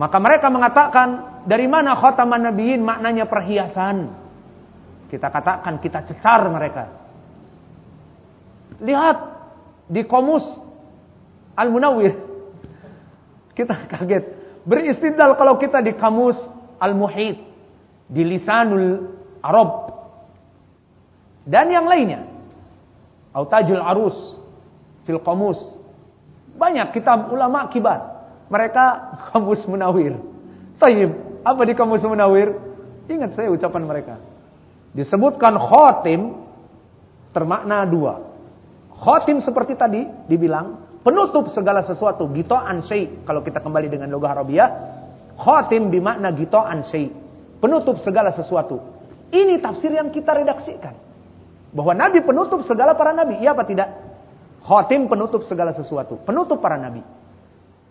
S1: Maka mereka mengatakan dari mana khataman nabiyin maknanya perhiasan. Kita katakan kita cecar mereka. Lihat di komus Al-Munawwir. Kita kaget. Beristidlal kalau kita di kamus Al-Muhit, di Lisanul Arab, dan yang lainnya. Autajul Arus, fil kamus. Banyak kitab ulama kibar. Mereka kamus munawir. Taib, apa di kamus munawir? Ingat saya ucapan mereka. Disebutkan khotim termakna dua. Khotim seperti tadi dibilang penutup segala sesuatu gito ansei kalau kita kembali dengan logah Arabia khatim bimakna gito ansei penutup segala sesuatu. Ini tafsir yang kita redaksikan. Bahwa nabi penutup segala para nabi. Iya apa tidak? Khatim penutup segala sesuatu. Penutup para nabi.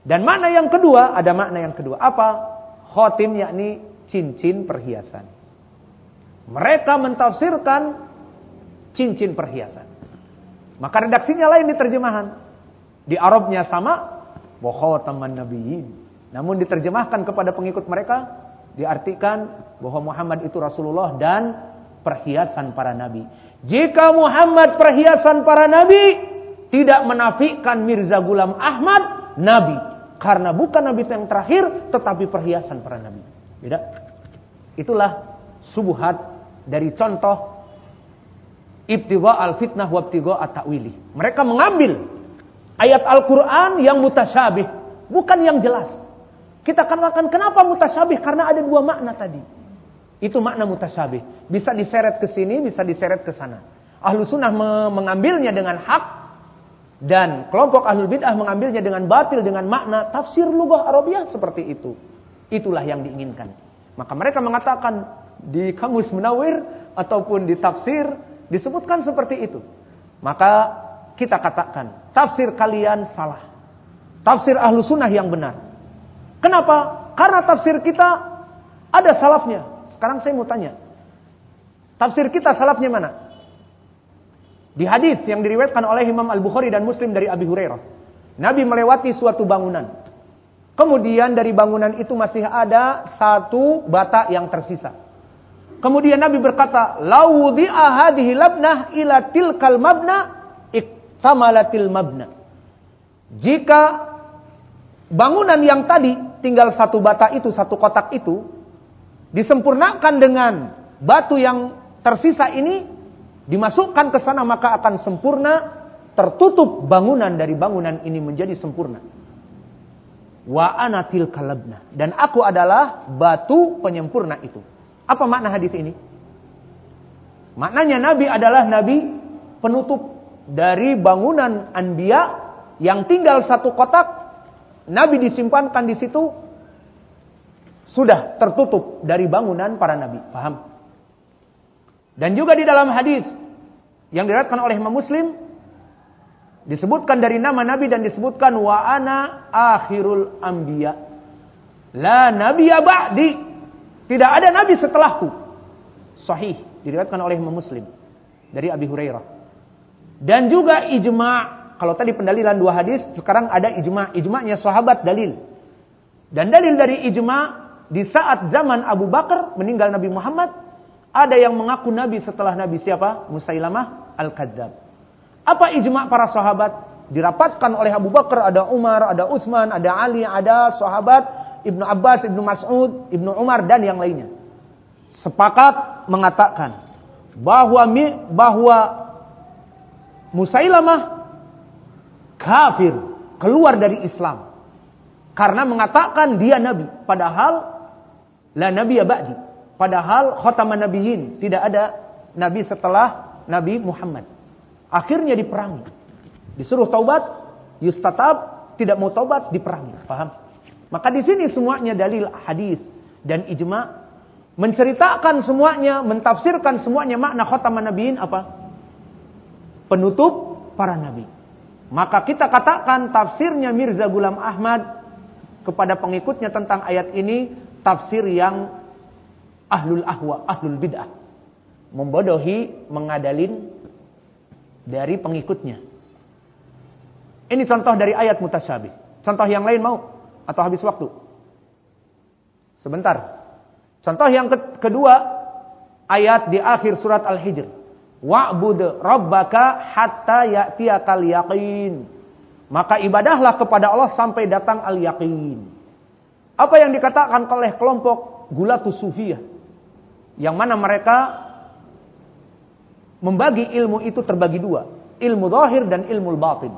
S1: Dan makna yang kedua ada makna yang kedua. Apa? Khatim yakni cincin perhiasan. Mereka mentafsirkan cincin perhiasan. Maka redaksinya lain di terjemahan di Arabnya sama, wa khataman nabiyyin. Namun diterjemahkan kepada pengikut mereka diartikan bahwa Muhammad itu Rasulullah dan perhiasan para nabi. Jika Muhammad perhiasan para nabi, tidak menafikan Mirza Gulam Ahmad nabi karena bukan nabi yang terakhir tetapi perhiasan para nabi. Beda. Itulah subuhat dari contoh ibtigha al-fitnah wa ibtigha at-ta'wili. Mereka mengambil ayat Al-Quran yang mutasyabih. Bukan yang jelas. Kita katakan kenapa mutasyabih? Karena ada dua makna tadi. Itu makna mutasyabih. Bisa diseret ke sini, bisa diseret ke sana. Ahlu sunnah mengambilnya dengan hak dan kelompok ahlul bid'ah mengambilnya dengan batil dengan makna tafsir lugah Arabiah seperti itu. Itulah yang diinginkan. Maka mereka mengatakan di kamus menawir ataupun di tafsir disebutkan seperti itu. Maka kita katakan tafsir kalian salah. Tafsir ahlu sunnah yang benar. Kenapa? Karena tafsir kita ada salafnya. Sekarang saya mau tanya. Tafsir kita salafnya mana? Di hadis yang diriwayatkan oleh Imam Al-Bukhari dan Muslim dari Abi Hurairah. Nabi melewati suatu bangunan. Kemudian dari bangunan itu masih ada satu bata yang tersisa. Kemudian Nabi berkata, "Laudhi'a hadhihi labnah ila tilkal mabna iktamalatil mabna." Jika bangunan yang tadi tinggal satu bata itu, satu kotak itu disempurnakan dengan batu yang tersisa ini, dimasukkan ke sana maka akan sempurna tertutup bangunan dari bangunan ini menjadi sempurna. Wa anatil kalabna dan aku adalah batu penyempurna itu. Apa makna hadis ini? Maknanya nabi adalah nabi penutup dari bangunan anbiya yang tinggal satu kotak nabi disimpankan di situ sudah tertutup dari bangunan para nabi. Paham? Dan juga di dalam hadis yang diriwayatkan oleh Imam Muslim disebutkan dari nama Nabi dan disebutkan wa ana akhirul anbiya. La nabiyya ba'di. Tidak ada nabi setelahku. Sahih diriwayatkan oleh Imam Muslim dari Abi Hurairah. Dan juga ijma' kalau tadi pendalilan dua hadis, sekarang ada ijma'. Ijma'nya sahabat dalil. Dan dalil dari ijma' di saat zaman Abu Bakar meninggal Nabi Muhammad ada yang mengaku nabi setelah nabi siapa? Musailamah Al-Kadzab. Apa ijma' para sahabat? Dirapatkan oleh Abu Bakar, ada Umar, ada Utsman, ada Ali, ada sahabat Ibnu Abbas, Ibnu Mas'ud, Ibnu Umar dan yang lainnya. Sepakat mengatakan bahwa bahwa Musailamah kafir, keluar dari Islam. Karena mengatakan dia nabi, padahal la nabi ba'di. Padahal khataman nabiyyin, tidak ada nabi setelah Nabi Muhammad. Akhirnya diperangi. Disuruh taubat, yustatab, tidak mau taubat, diperangi. Paham? Maka di sini semuanya dalil hadis dan ijma menceritakan semuanya, mentafsirkan semuanya makna khataman nabiyyin apa? Penutup para nabi. Maka kita katakan tafsirnya Mirza Gulam Ahmad kepada pengikutnya tentang ayat ini tafsir yang ahlul ahwa, ahlul bid'ah. Membodohi, mengadalin dari pengikutnya. Ini contoh dari ayat mutasyabih. Contoh yang lain mau? Atau habis waktu? Sebentar. Contoh yang kedua, ayat di akhir surat Al-Hijr. Wa'bud rabbaka hatta ya'tiyakal yaqin. Maka ibadahlah kepada Allah sampai datang al-yaqin. Apa yang dikatakan oleh kelompok gulatus sufiyah. Yang mana mereka membagi ilmu itu terbagi dua. Ilmu zahir dan ilmu batin.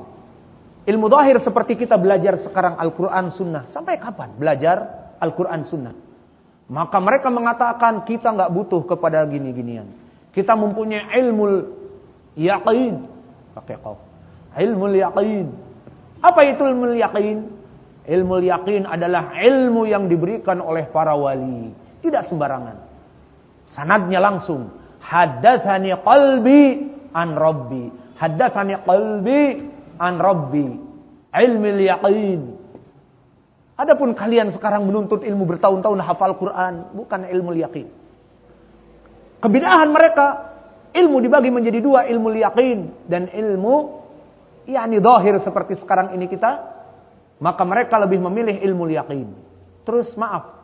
S1: Ilmu zahir seperti kita belajar sekarang Al-Quran Sunnah. Sampai kapan belajar Al-Quran Sunnah? Maka mereka mengatakan kita nggak butuh kepada gini-ginian. Kita mempunyai ilmu yakin. Pakai kau. Ilmu yakin. Apa itu ilmu yakin? Ilmu yakin adalah ilmu yang diberikan oleh para wali. Tidak sembarangan. Sanadnya langsung. Haddatsani qalbi an rabbi. Haddatsani qalbi an rabbi. Ilmi yaqin. Adapun kalian sekarang menuntut ilmu bertahun-tahun hafal Quran, bukan ilmu yakin. Kebidahan mereka, ilmu dibagi menjadi dua, ilmu yakin dan ilmu yakni zahir seperti sekarang ini kita, maka mereka lebih memilih ilmu yakin. Terus maaf,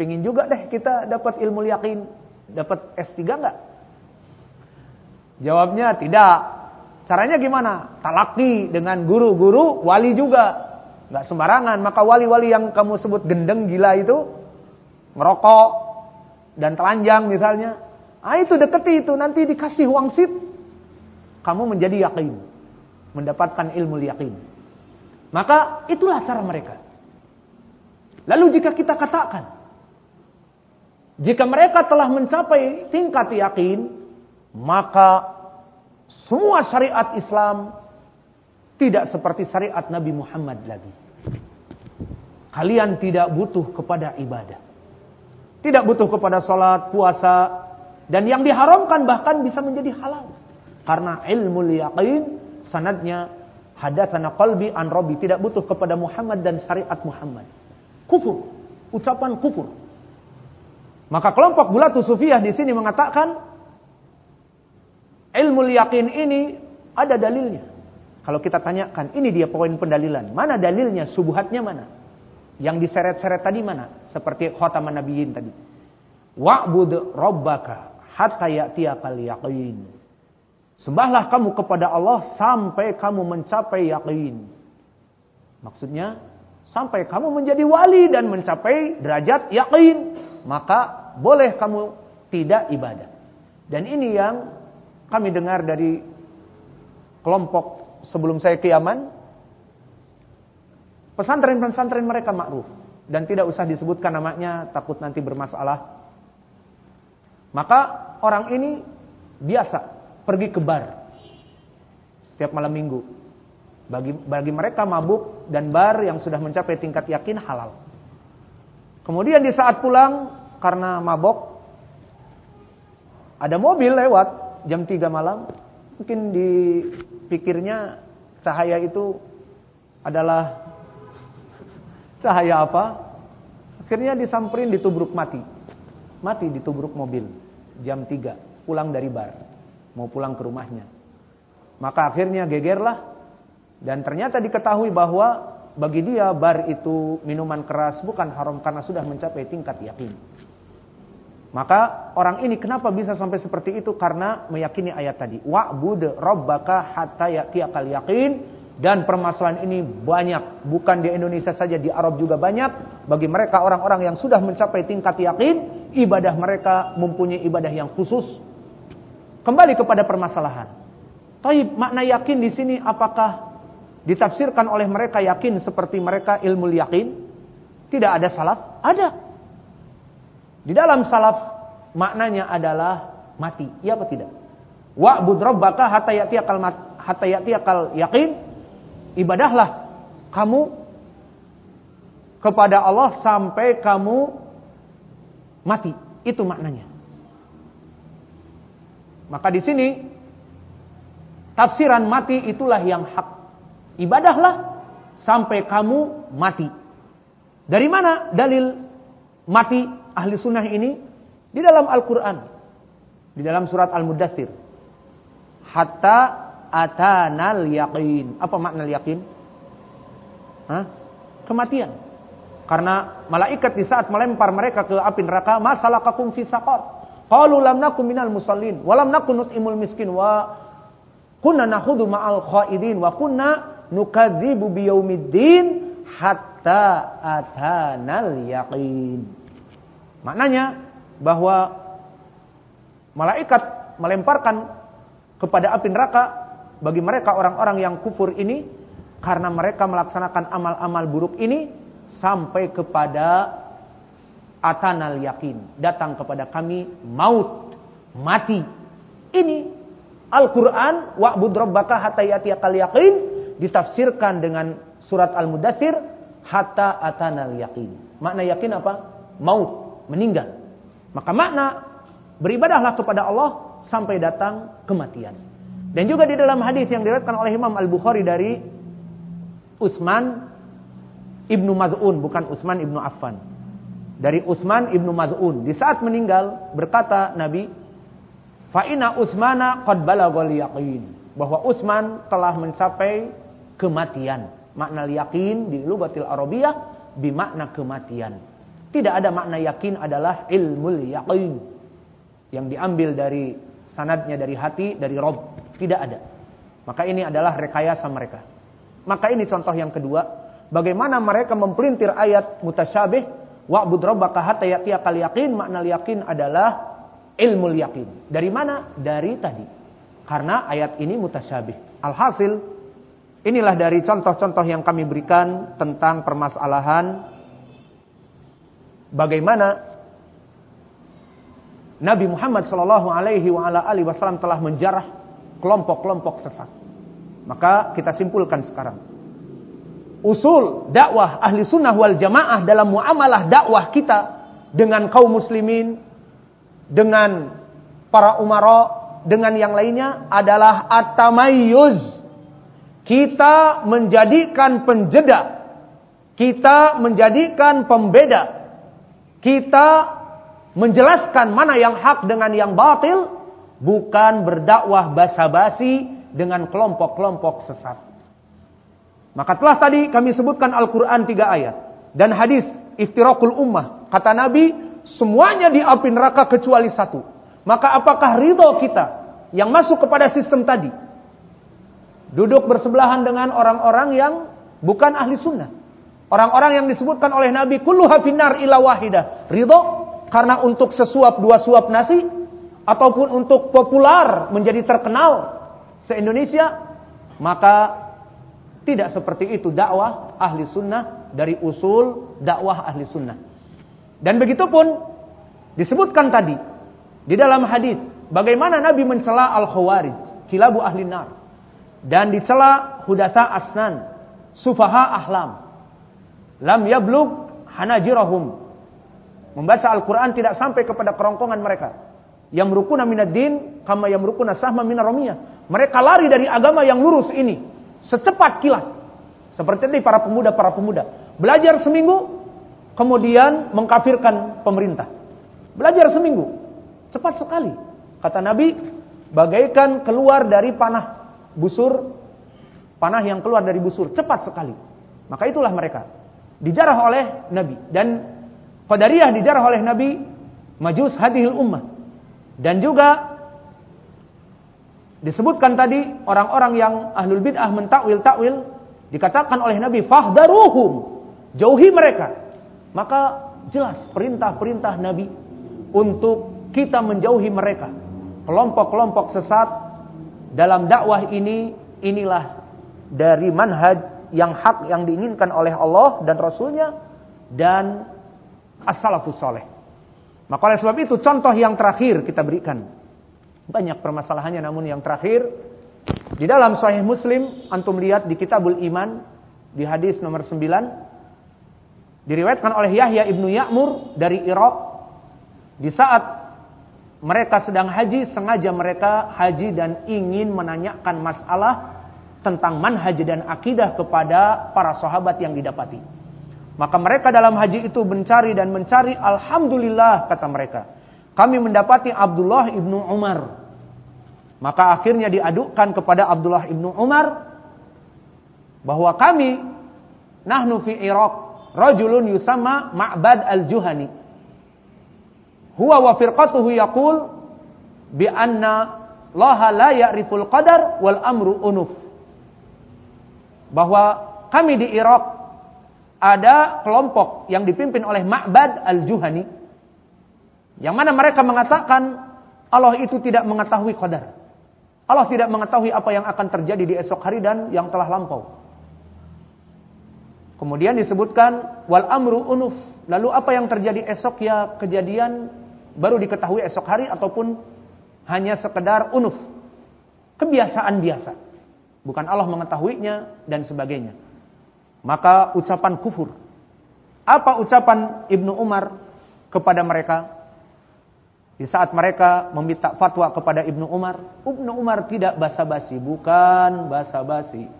S1: pingin juga deh kita dapat ilmu yakin. Dapat S3 enggak? Jawabnya tidak. Caranya gimana? Talaki dengan guru-guru, wali juga. Enggak sembarangan. Maka wali-wali yang kamu sebut gendeng gila itu, ngerokok, dan telanjang misalnya. Ah itu deketi itu, nanti dikasih wangsit. Kamu menjadi yakin. Mendapatkan ilmu yakin. Maka itulah cara mereka. Lalu jika kita katakan, jika mereka telah mencapai tingkat yakin, maka semua syariat Islam tidak seperti syariat Nabi Muhammad lagi. Kalian tidak butuh kepada ibadah. Tidak butuh kepada sholat, puasa. Dan yang diharamkan bahkan bisa menjadi halal. Karena ilmu yakin sanadnya hadatsana qalbi an rabbi tidak butuh kepada Muhammad dan syariat Muhammad. Kufur, ucapan kufur. Maka kelompok Bulatu Sufiyah di sini mengatakan ilmu yakin ini ada dalilnya. Kalau kita tanyakan, ini dia poin pendalilan. Mana dalilnya, subuhatnya mana? Yang diseret-seret tadi mana? Seperti khataman nabiyyin tadi. Wa'bud rabbaka hatta ya'tiyakal yaqin. Sembahlah kamu kepada Allah sampai kamu mencapai yakin. Maksudnya, sampai kamu menjadi wali dan mencapai derajat yakin. Maka boleh kamu tidak ibadah. Dan ini yang kami dengar dari kelompok sebelum saya ke Yaman, pesantren-pesantren mereka makruf dan tidak usah disebutkan namanya takut nanti bermasalah. Maka orang ini biasa pergi ke bar setiap malam minggu. Bagi bagi mereka mabuk dan bar yang sudah mencapai tingkat yakin halal. Kemudian di saat pulang karena mabok ada mobil lewat jam 3 malam, mungkin di pikirnya cahaya itu adalah cahaya apa? Akhirnya disamperin ditubruk mati. Mati ditubruk mobil jam 3 pulang dari bar. Mau pulang ke rumahnya. Maka akhirnya gegerlah dan ternyata diketahui bahwa bagi dia bar itu minuman keras bukan haram karena sudah mencapai tingkat yakin. Maka orang ini kenapa bisa sampai seperti itu? Karena meyakini ayat tadi. Wa'bud rabbaka hatta yaqiyakal yaqin. Dan permasalahan ini banyak. Bukan di Indonesia saja, di Arab juga banyak. Bagi mereka orang-orang yang sudah mencapai tingkat yakin. Ibadah mereka mempunyai ibadah yang khusus. Kembali kepada permasalahan. Taib makna yakin di sini apakah ditafsirkan oleh mereka yakin seperti mereka ilmu yakin? Tidak ada salaf? Ada. Di dalam salaf maknanya adalah mati. Iya apa tidak? Wa'bud rabbaka hatta ya'tiyakal hatta ya'tiyakal yaqin. Ibadahlah kamu kepada Allah sampai kamu mati. Itu maknanya. Maka di sini tafsiran mati itulah yang hak. Ibadahlah sampai kamu mati. Dari mana dalil mati ahli sunnah ini di dalam Al-Quran. Di dalam surat Al-Mudathir. Hatta atanal yaqin. Apa makna yakin? Hah? Kematian. Karena malaikat di saat melempar mereka ke api neraka, masalah kakum fi saqar. Qalu lam minal musallin, wa lam nakun nut'imul miskin wa kunna nakhudhu ma'al khaidin wa kunna nukadzibu biyaumiddin hatta atanal yaqin. Maknanya bahwa malaikat melemparkan kepada api neraka bagi mereka orang-orang yang kufur ini karena mereka melaksanakan amal-amal buruk ini sampai kepada atanal yakin datang kepada kami maut mati ini Al-Qur'an wa'bud rabbaka hatta yatiyakal yakin ditafsirkan dengan surat Al-Mudathir hatta atanal yakin makna yakin apa maut meninggal. Maka makna beribadahlah kepada Allah sampai datang kematian. Dan juga di dalam hadis yang diriwayatkan oleh Imam Al-Bukhari dari Utsman Ibnu Maz'un bukan Utsman Ibnu Affan. Dari Utsman Ibnu Maz'un di saat meninggal berkata Nabi, "Fa inna Utsmana qad balagal yaqin." Bahwa Utsman telah mencapai kematian. Makna yakin di lugatil Arabiyah bimakna kematian. Tidak ada makna yakin adalah ilmu yakin. Yang diambil dari sanadnya dari hati, dari Rob. Tidak ada. Maka ini adalah rekayasa mereka. Maka ini contoh yang kedua. Bagaimana mereka mempelintir ayat mutasyabih. Wa'bud rabbaka hatta yaqiyakal yakin. Makna yakin adalah ilmu yakin. Dari mana? Dari tadi. Karena ayat ini mutasyabih. Alhasil, inilah dari contoh-contoh yang kami berikan tentang permasalahan bagaimana Nabi Muhammad Shallallahu Alaihi Wasallam telah menjarah kelompok-kelompok sesat. Maka kita simpulkan sekarang. Usul dakwah ahli sunnah wal jamaah dalam muamalah dakwah kita dengan kaum muslimin, dengan para umara, dengan yang lainnya adalah atamayuz. Kita menjadikan penjeda. Kita menjadikan pembeda. Kita menjelaskan mana yang hak dengan yang batil. Bukan berdakwah basa-basi dengan kelompok-kelompok sesat. Maka telah tadi kami sebutkan Al-Quran tiga ayat. Dan hadis iftirakul ummah. Kata Nabi, semuanya di api neraka kecuali satu. Maka apakah ridho kita yang masuk kepada sistem tadi? Duduk bersebelahan dengan orang-orang yang bukan ahli sunnah. Orang-orang yang disebutkan oleh Nabi kulluha finnar ila wahidah. Ridho karena untuk sesuap dua suap nasi ataupun untuk populer menjadi terkenal se-Indonesia, maka tidak seperti itu dakwah ahli sunnah dari usul dakwah ahli sunnah. Dan begitu pun disebutkan tadi di dalam hadis bagaimana Nabi mencela al-khawarij, kilabu ahli nar dan dicela hudasa asnan, sufaha ahlam. Lam yablug hanajirahum. Membaca Al-Quran tidak sampai kepada kerongkongan mereka. Yang merukuna minad din, kama yang merukuna sahma minar. Mereka lari dari agama yang lurus ini. Secepat kilat. Seperti ini para pemuda-para pemuda. Belajar seminggu, kemudian mengkafirkan pemerintah. Belajar seminggu. Cepat sekali. Kata Nabi, bagaikan keluar dari panah busur panah yang keluar dari busur cepat sekali. Maka itulah mereka dijarah oleh Nabi dan Qadariyah dijarah oleh Nabi majus hadhil ummah dan juga disebutkan tadi orang-orang yang ahlul bid'ah mentakwil takwil dikatakan oleh Nabi fahdaruhum jauhi mereka maka jelas perintah-perintah Nabi untuk kita menjauhi mereka kelompok-kelompok sesat dalam dakwah ini inilah dari manhaj yang hak yang diinginkan oleh Allah dan Rasulnya dan as-salafus soleh. Maka oleh sebab itu contoh yang terakhir kita berikan. Banyak permasalahannya namun yang terakhir di dalam Sahih Muslim antum lihat di Kitabul Iman di hadis nomor 9 diriwayatkan oleh Yahya ibnu Ya'mur dari Irak di saat mereka sedang haji, sengaja mereka haji dan ingin menanyakan masalah tentang manhaj dan akidah kepada para sahabat yang didapati. Maka mereka dalam haji itu mencari dan mencari, Alhamdulillah kata mereka. Kami mendapati Abdullah ibnu Umar. Maka akhirnya diadukkan kepada Abdullah ibnu Umar bahwa kami nahnu fi Iraq rajulun yusama Ma'bad al-Juhani huwa wa firqatuhu yaqul bi anna laha la ya'riful qadar wal amru unuf. Bahwa kami di Irak ada kelompok yang dipimpin oleh Ma'bad al-Juhani yang mana mereka mengatakan Allah itu tidak mengetahui qadar. Allah tidak mengetahui apa yang akan terjadi di esok hari dan yang telah lampau. Kemudian disebutkan wal amru unuf. Lalu apa yang terjadi esok ya kejadian baru diketahui esok hari ataupun hanya sekedar unuf. Kebiasaan biasa. Bukan Allah mengetahuinya dan sebagainya. Maka ucapan kufur. Apa ucapan Ibnu Umar kepada mereka? Di saat mereka meminta fatwa kepada Ibnu Umar, Ibnu Umar tidak basa-basi, bukan basa-basi.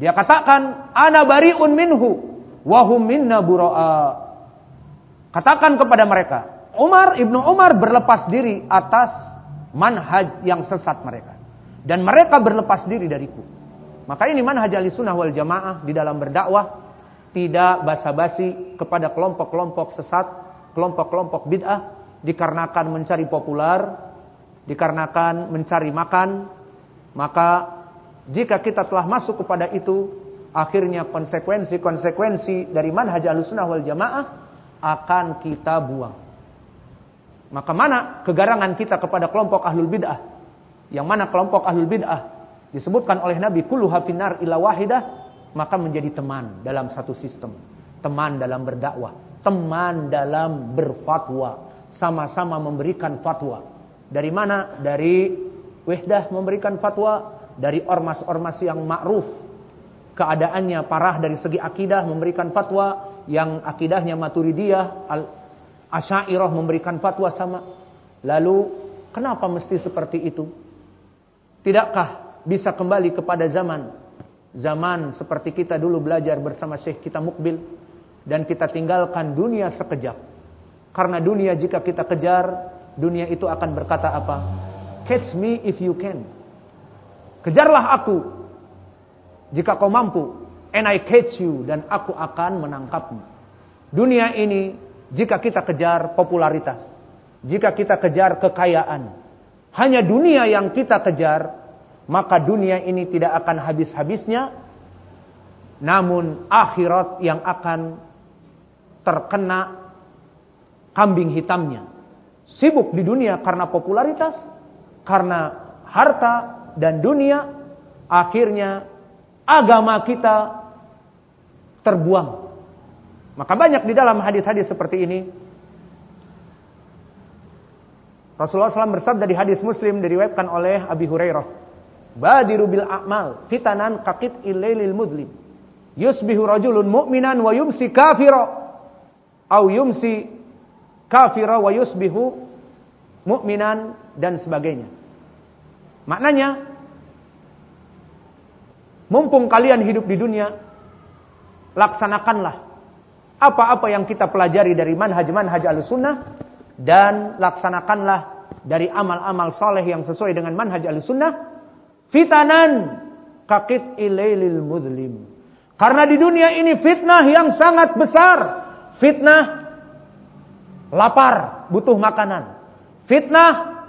S1: Dia katakan, "Ana bariun minhu wa hum minna bura'a." Katakan kepada mereka, Umar, Ibnu Umar berlepas diri atas manhaj yang sesat mereka. Dan mereka berlepas diri dariku. Maka ini manhaj ahli sunnah wal jamaah di dalam berdakwah. Tidak basa-basi kepada kelompok-kelompok sesat, kelompok-kelompok bid'ah. Dikarenakan mencari populer, dikarenakan mencari makan. Maka jika kita telah masuk kepada itu, akhirnya konsekuensi-konsekuensi dari manhaj ahli sunnah wal jamaah akan kita buang. Maka mana kegarangan kita kepada kelompok ahlul bid'ah? Yang mana kelompok ahlul bid'ah disebutkan oleh Nabi kullu hafinar ila wahidah, maka menjadi teman dalam satu sistem, teman dalam berdakwah. teman dalam berfatwa, sama-sama memberikan fatwa. Dari mana? Dari Wihdah memberikan fatwa, dari ormas-ormas yang ma'ruf. Keadaannya parah dari segi akidah memberikan fatwa, yang akidahnya Maturidiyah, Asyairah memberikan fatwa sama. Lalu kenapa mesti seperti itu? Tidakkah bisa kembali kepada zaman zaman seperti kita dulu belajar bersama Syekh kita Mukbil dan kita tinggalkan dunia sekejap. Karena dunia jika kita kejar, dunia itu akan berkata apa? Catch me if you can. Kejarlah aku jika kau mampu. And I catch you dan aku akan menangkapmu. Dunia ini jika kita kejar popularitas, jika kita kejar kekayaan, hanya dunia yang kita kejar, maka dunia ini tidak akan habis-habisnya, namun akhirat yang akan terkena kambing hitamnya. Sibuk di dunia karena popularitas, karena harta dan dunia, akhirnya agama kita terbuang. Maka banyak di dalam hadis-hadis seperti ini. Rasulullah SAW bersabda di hadis Muslim diriwayatkan oleh Abi Hurairah. Badiru bil a'mal fitanan kakit ilailil mudlim. Yusbihu rajulun mu'minan wa yumsi kafira au yumsi kafira wa yusbihu mu'minan dan sebagainya. Maknanya mumpung kalian hidup di dunia laksanakanlah apa-apa yang kita pelajari dari manhaj-manhaj al-sunnah dan laksanakanlah dari amal-amal soleh yang sesuai dengan manhaj al-sunnah. Fitanan kakit ilailil mudlim karena di dunia ini fitnah yang sangat besar. Fitnah lapar, butuh makanan. Fitnah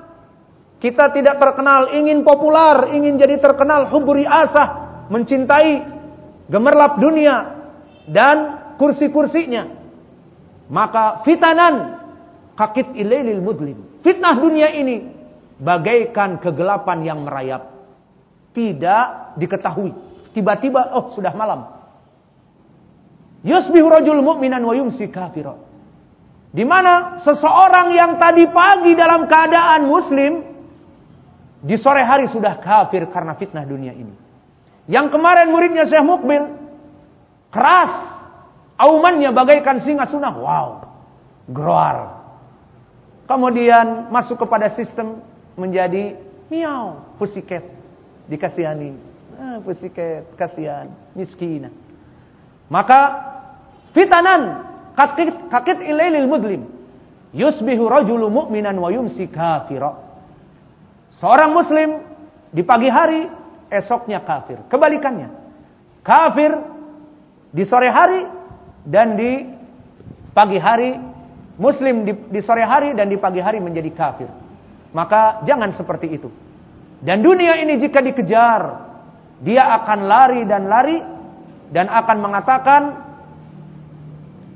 S1: kita tidak terkenal, ingin populer, ingin jadi terkenal, huburi asah, mencintai gemerlap dunia dan kursi-kursinya. Maka fitanan kakit ilailil mudlim. Fitnah dunia ini bagaikan kegelapan yang merayap. Tidak diketahui. Tiba-tiba, oh sudah malam. Yusbihu rajul mu'minan wa yumsi kafira. Di mana seseorang yang tadi pagi dalam keadaan muslim di sore hari sudah kafir karena fitnah dunia ini. Yang kemarin muridnya Syekh Mukbil keras, aumannya bagaikan singa sunah. Wow, groar. Kemudian masuk kepada sistem menjadi miau, pussycat, dikasihani. Ah, pussycat, kasihan, miskin. Maka Fitanan kakit, kakit ilailil muslim. Yusbihu rajulu mu'minan wa yumsi kafira. Seorang muslim di pagi hari esoknya kafir. Kebalikannya. Kafir di sore hari dan di pagi hari muslim di, di sore hari dan di pagi hari menjadi kafir. Maka jangan seperti itu. Dan dunia ini jika dikejar, dia akan lari dan lari dan akan mengatakan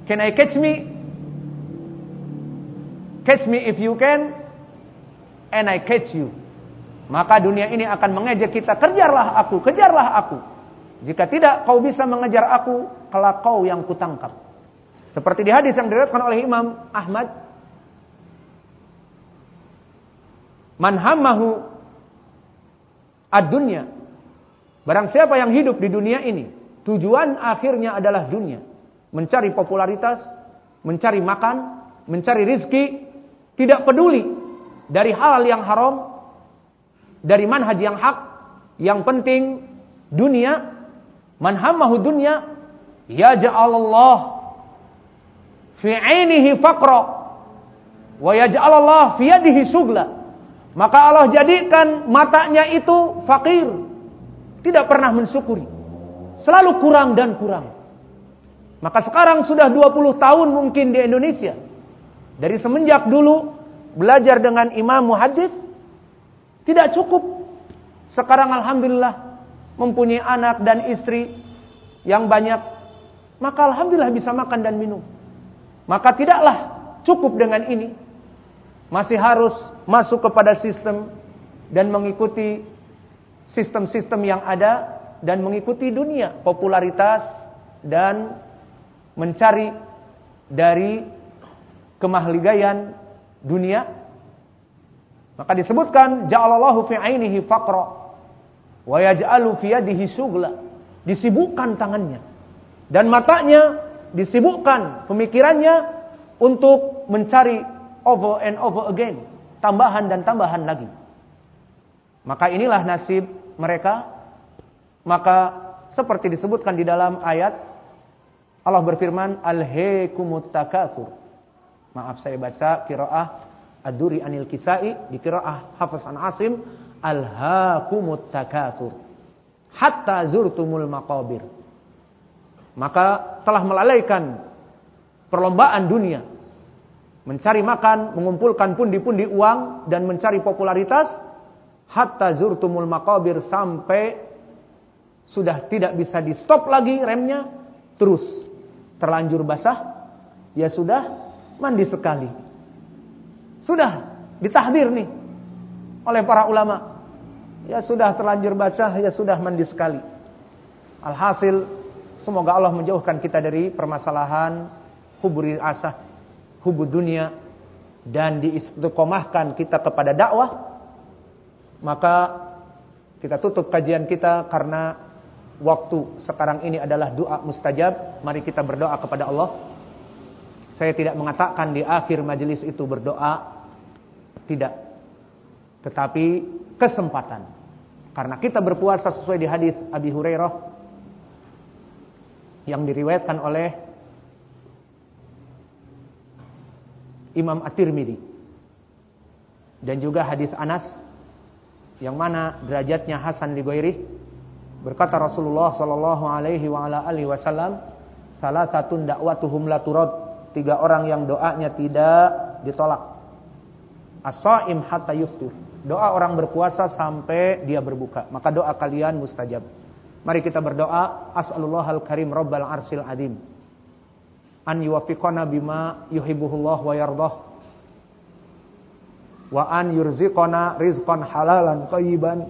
S1: Can I catch me? Catch me if you can, and I catch you. Maka dunia ini akan mengejek kita, kejarlah aku, kejarlah aku. Jika tidak, kau bisa mengejar aku, kelak kau yang kutangkap. Seperti di hadis yang diriwayatkan oleh Imam Ahmad, Man hammahu ad-dunya. Barang siapa yang hidup di dunia ini, tujuan akhirnya adalah dunia mencari popularitas, mencari makan, mencari rizki, tidak peduli dari hal yang haram, dari manhaj yang hak, yang penting dunia, manhamahu dunia, ya ja'alallah fi ainihi faqra wa yaj'alallah fi yadihi sugla. Maka Allah jadikan matanya itu fakir, tidak pernah mensyukuri. Selalu kurang dan kurang. Maka sekarang sudah 20 tahun mungkin di Indonesia. Dari semenjak dulu belajar dengan imam muhaddis tidak cukup. Sekarang alhamdulillah mempunyai anak dan istri yang banyak, maka alhamdulillah bisa makan dan minum. Maka tidaklah cukup dengan ini. Masih harus masuk kepada sistem dan mengikuti sistem-sistem yang ada dan mengikuti dunia, popularitas dan mencari dari kemahligaian dunia maka disebutkan ja'alallahu fi ainihi faqra wa yaj'alu fi yadihi sugla disibukkan tangannya dan matanya disibukkan pemikirannya untuk mencari over and over again tambahan dan tambahan lagi. Maka inilah nasib mereka. Maka seperti disebutkan di dalam ayat Allah berfirman alhaikumut takatsur. Maaf saya baca qiraah Ad-Duri Anil Kisai di qiraah Hafiz An Asim alhaakumut takatsur hatta zurtumul maqabir. Maka telah melalaikan perlombaan dunia mencari makan, mengumpulkan pundi-pundi uang dan mencari popularitas hatta zurtumul maqabir sampai sudah tidak bisa di stop lagi remnya, terus terlanjur basah, ya sudah mandi sekali. Sudah ditahdir nih oleh para ulama. Ya sudah terlanjur baca, ya sudah mandi sekali. Alhasil, semoga Allah menjauhkan kita dari permasalahan huburi asah, hubud dunia, dan diistiqomahkan kita kepada dakwah. Maka kita tutup kajian kita karena waktu sekarang ini adalah doa mustajab. Mari kita berdoa kepada Allah. Saya tidak mengatakan di akhir majelis itu berdoa. Tidak. Tetapi kesempatan. Karena kita berpuasa sesuai di hadis Abi Hurairah yang diriwayatkan oleh Imam At-Tirmidzi dan juga hadis Anas yang mana derajatnya Hasan li Berkata Rasulullah sallallahu alaihi wa ala alihi wasallam, salah satu dakwatuhum la turad. Tiga orang yang doanya tidak ditolak. As-saim hatta yuftir. Doa orang berpuasa sampai dia berbuka. Maka doa kalian mustajab. Mari kita berdoa. As'alullah al-karim rabbal arsil adim. An yuwafiqana bima yuhibuhullah wa yardah. Wa an yurziqana rizqan halalan tayyiban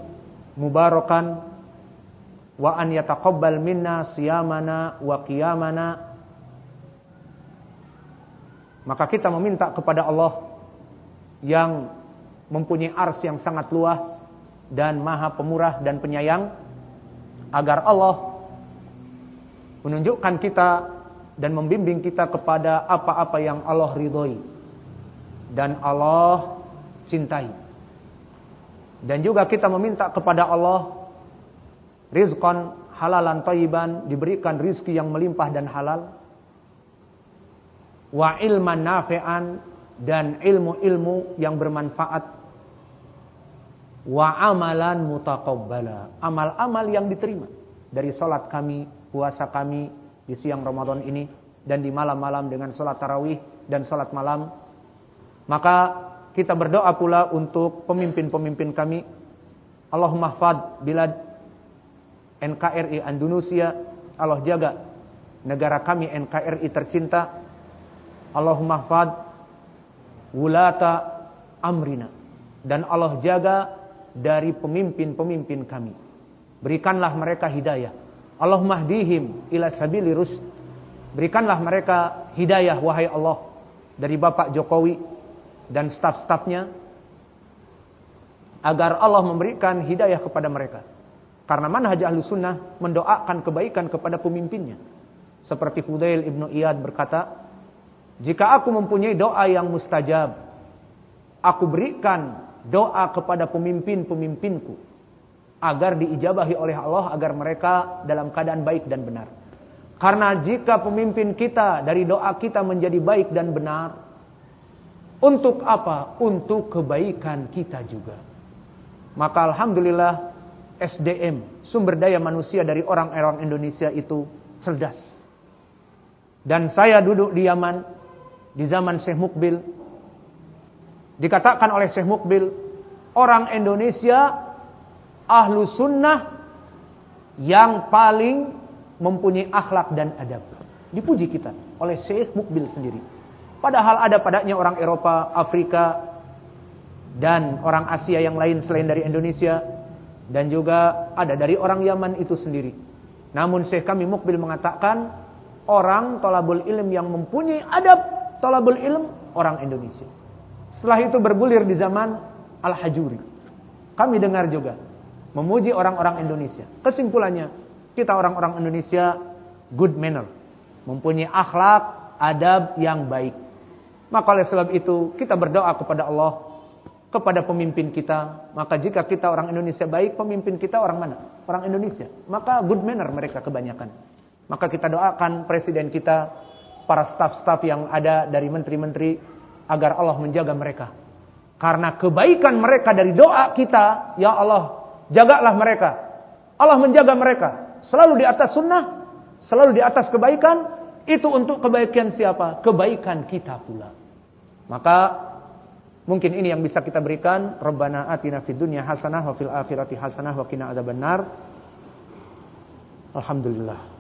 S1: mubarakan wa an yataqabbal minna siyamana wa qiyamana maka kita meminta kepada Allah yang mempunyai ars yang sangat luas dan maha pemurah dan penyayang agar Allah menunjukkan kita dan membimbing kita kepada apa-apa yang Allah ridhoi dan Allah cintai. Dan juga kita meminta kepada Allah rizqan halalan tayyiban, diberikan rizki yang melimpah dan halal. Wa ilman nafi'an dan ilmu-ilmu yang bermanfaat. Wa amalan mutaqabbala, amal-amal yang diterima dari salat kami, puasa kami di siang Ramadan ini dan di malam-malam dengan salat tarawih dan salat malam. Maka kita berdoa pula untuk pemimpin-pemimpin kami. Allahumma fad bilad NKRI Indonesia, Allah jaga negara kami NKRI tercinta. Allahumma fad wulata amrina dan Allah jaga dari pemimpin-pemimpin kami. Berikanlah mereka hidayah. Allahumma hdihim ila sabili rusd. Berikanlah mereka hidayah wahai Allah dari Bapak Jokowi dan staf-stafnya agar Allah memberikan hidayah kepada mereka karena manhaj ahlu sunnah mendoakan kebaikan kepada pemimpinnya. Seperti Fudail ibnu Iyad berkata, jika aku mempunyai doa yang mustajab, aku berikan doa kepada pemimpin-pemimpinku agar diijabahi oleh Allah agar mereka dalam keadaan baik dan benar. Karena jika pemimpin kita dari doa kita menjadi baik dan benar, untuk apa? Untuk kebaikan kita juga. Maka alhamdulillah SDM, sumber daya manusia dari orang-orang Indonesia itu cerdas. Dan saya duduk di Yaman di zaman Syekh Mukbil. Dikatakan oleh Syekh Mukbil, orang Indonesia ahlu sunnah yang paling mempunyai akhlak dan adab. Dipuji kita oleh Syekh Mukbil sendiri. Padahal ada padanya orang Eropa, Afrika, dan orang Asia yang lain selain dari Indonesia dan juga ada dari orang Yaman itu sendiri. Namun Syekh kami Mukbil mengatakan orang tolabul ilm yang mempunyai adab tolabul ilm orang Indonesia. Setelah itu bergulir di zaman Al-Hajuri. Kami dengar juga memuji orang-orang Indonesia. Kesimpulannya, kita orang-orang Indonesia good manner, mempunyai akhlak, adab yang baik. Maka oleh sebab itu kita berdoa kepada Allah, kepada pemimpin kita. Maka jika kita orang Indonesia baik, pemimpin kita orang mana? Orang Indonesia. Maka good manner mereka kebanyakan. Maka kita doakan presiden kita, para staf-staf yang ada dari menteri-menteri, agar Allah menjaga mereka. Karena kebaikan mereka dari doa kita, ya Allah, jagalah mereka. Allah menjaga mereka. Selalu di atas sunnah, selalu di atas kebaikan, itu untuk kebaikan siapa? Kebaikan kita pula. Maka mungkin ini yang bisa kita berikan. Rabbana atina fid dunya hasanah wa fil akhirati hasanah wa qina adzabannar. Alhamdulillah.